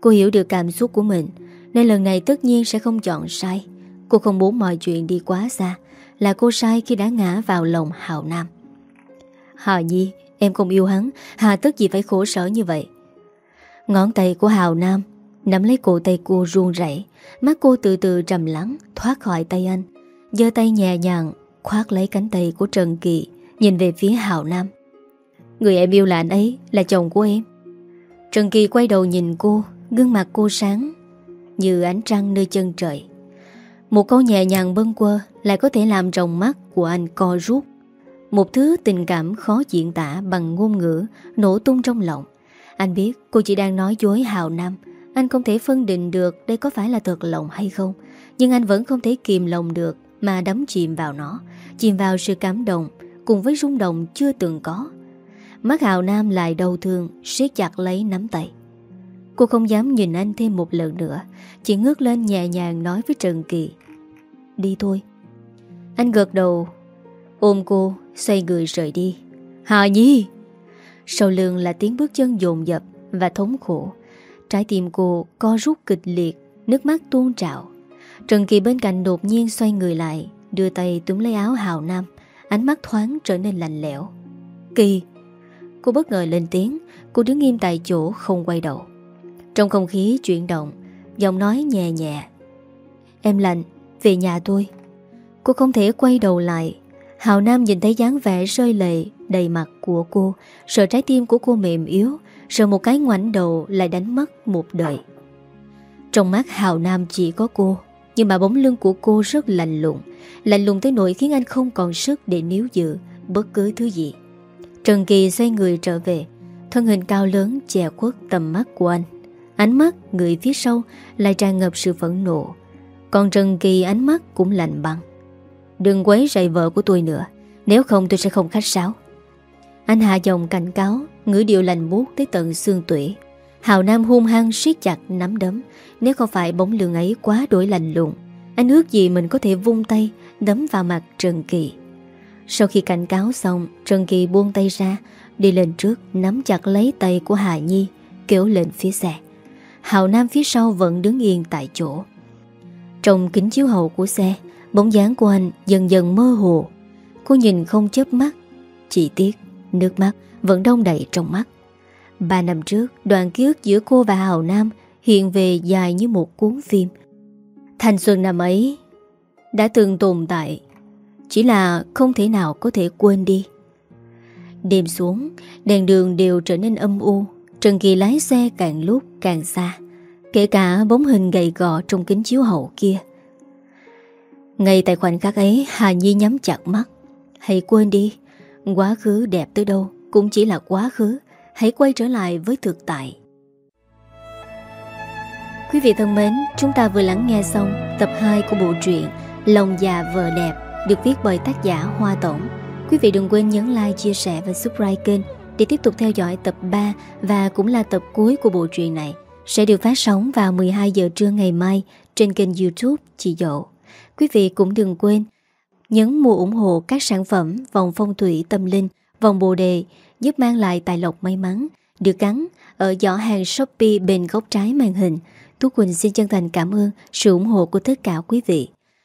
Cô hiểu được cảm xúc của mình, Nên lần này tất nhiên sẽ không chọn sai. Cô không muốn mọi chuyện đi quá xa, Là cô sai khi đã ngã vào lòng Hào Nam. Hà Nhi, Em không yêu hắn, Hà tất gì phải khổ sở như vậy? Ngón tay của Hào Nam Nắm lấy cổ tay cô run rẩy, Mắt cô từ từ trầm lắng, Thoát khỏi tay anh, giơ tay nhẹ nhàng Khoát lấy cánh tay của Trần Kỳ, Nhìn về phía Hào Nam. Người em yêu là anh ấy, Là chồng của em. Trần Kỳ quay đầu nhìn cô, Gương mặt cô sáng Như ánh trăng nơi chân trời. Một câu nhẹ nhàng bâng quơ Lại có thể làm rồng mắt của anh co rút. Một thứ tình cảm khó diễn tả Bằng ngôn ngữ Nổ tung trong lòng. Anh biết cô chỉ đang nói dối Hào Nam. Anh không thể phân định được Đây có phải là thật lòng hay không. Nhưng anh vẫn không thể kìm lòng được Mà đắm chìm vào nó, Chìm vào sự cảm động cùng với rung động chưa từng có. Mắt Hào Nam lại đau thương, siết chặt lấy nắm tay. Cô không dám nhìn anh thêm một lần nữa, chỉ ngước lên nhẹ nhàng nói với Trần Kỳ. Đi thôi. Anh gật đầu, ôm cô, xoay người rời đi. Hà Nhi! Sau lưng là tiếng bước chân dồn dập và thống khổ. Trái tim cô co rút kịch liệt Nước mắt tuôn trào Trần Kỳ bên cạnh đột nhiên xoay người lại Đưa tay túm lấy áo Hào Nam Ánh mắt thoáng trở nên lạnh lẽo Kỳ Cô bất ngờ lên tiếng. Cô đứng im tại chỗ không quay đầu. Trong không khí chuyển động Giọng nói nhẹ nhẹ. Em lạnh, về nhà tôi. Cô không thể quay đầu lại. Hào Nam nhìn thấy dáng vẻ rơi lệ Đầy mặt của cô. Sợ trái tim của cô mềm yếu Sợ một cái ngoảnh đầu lại đánh mất một đời. Trong mắt Hào Nam chỉ có cô Nhưng mà bóng lưng của cô rất lạnh lùng. Lạnh lùng tới nỗi khiến anh không còn sức Để níu giữ bất cứ thứ gì. Trần Kỳ xoay người trở về. Thân hình cao lớn che khuất tầm mắt của anh. Ánh mắt người phía sau Lại tràn ngập sự phẫn nộ. Còn Trần Kỳ ánh mắt cũng lạnh băng. Đừng quấy rầy vợ của tôi nữa Nếu không tôi sẽ không khách sáo. Anh hạ dòng cảnh cáo Ngữ điệu lành buốt tới tận xương tủy. Hào Nam hung hăng siết chặt nắm đấm Nếu không phải bóng lường ấy quá đổi lành lùng, Anh ước gì mình có thể vung tay Đấm vào mặt Trần Kỳ. Sau khi cảnh cáo xong, Trần Kỳ buông tay ra, Đi lên trước, nắm chặt lấy tay của Hà Nhi Kéo lên phía xe. Hào Nam phía sau vẫn đứng yên tại chỗ. Trong kính chiếu hậu của xe, Bóng dáng của anh dần dần mơ hồ. Cô nhìn không chớp mắt, Chỉ tiếc Nước mắt vẫn đông đầy trong mắt. Ba năm trước, Đoạn ký ức giữa cô và Hào Nam Hiện về dài như một cuốn phim. Thành xuân năm ấy Đã từng tồn tại chỉ là không thể nào có thể quên đi. Đêm xuống, Đèn đường đều trở nên âm u. Trần Kỳ lái xe càng lúc càng xa, Kể cả bóng hình gầy gò Trong kính chiếu hậu kia. Ngay tại khoảnh khắc ấy, Hà Nhi nhắm chặt mắt. Hãy quên đi, Quá khứ đẹp tới đâu Cũng chỉ là quá khứ. Hãy quay trở lại với thực tại. Quý vị thân mến, Chúng ta vừa lắng nghe xong Tập 2 của bộ truyện Lòng già vợ đẹp. Được viết bởi tác giả Hoa Tổng Quý vị đừng quên nhấn like, chia sẻ và subscribe kênh Để tiếp tục theo dõi tập 3 Và cũng là tập cuối của bộ truyện này Sẽ được phát sóng vào 12 giờ trưa ngày mai Trên kênh youtube Chị Dậu Quý vị cũng đừng quên nhấn mua ủng hộ các sản phẩm vòng phong thủy tâm linh, vòng bồ đề giúp mang lại tài lộc may mắn được gắn ở giỏ hàng Shopee bên góc trái màn hình. Tú Quỳnh xin chân thành cảm ơn sự ủng hộ của tất cả quý vị.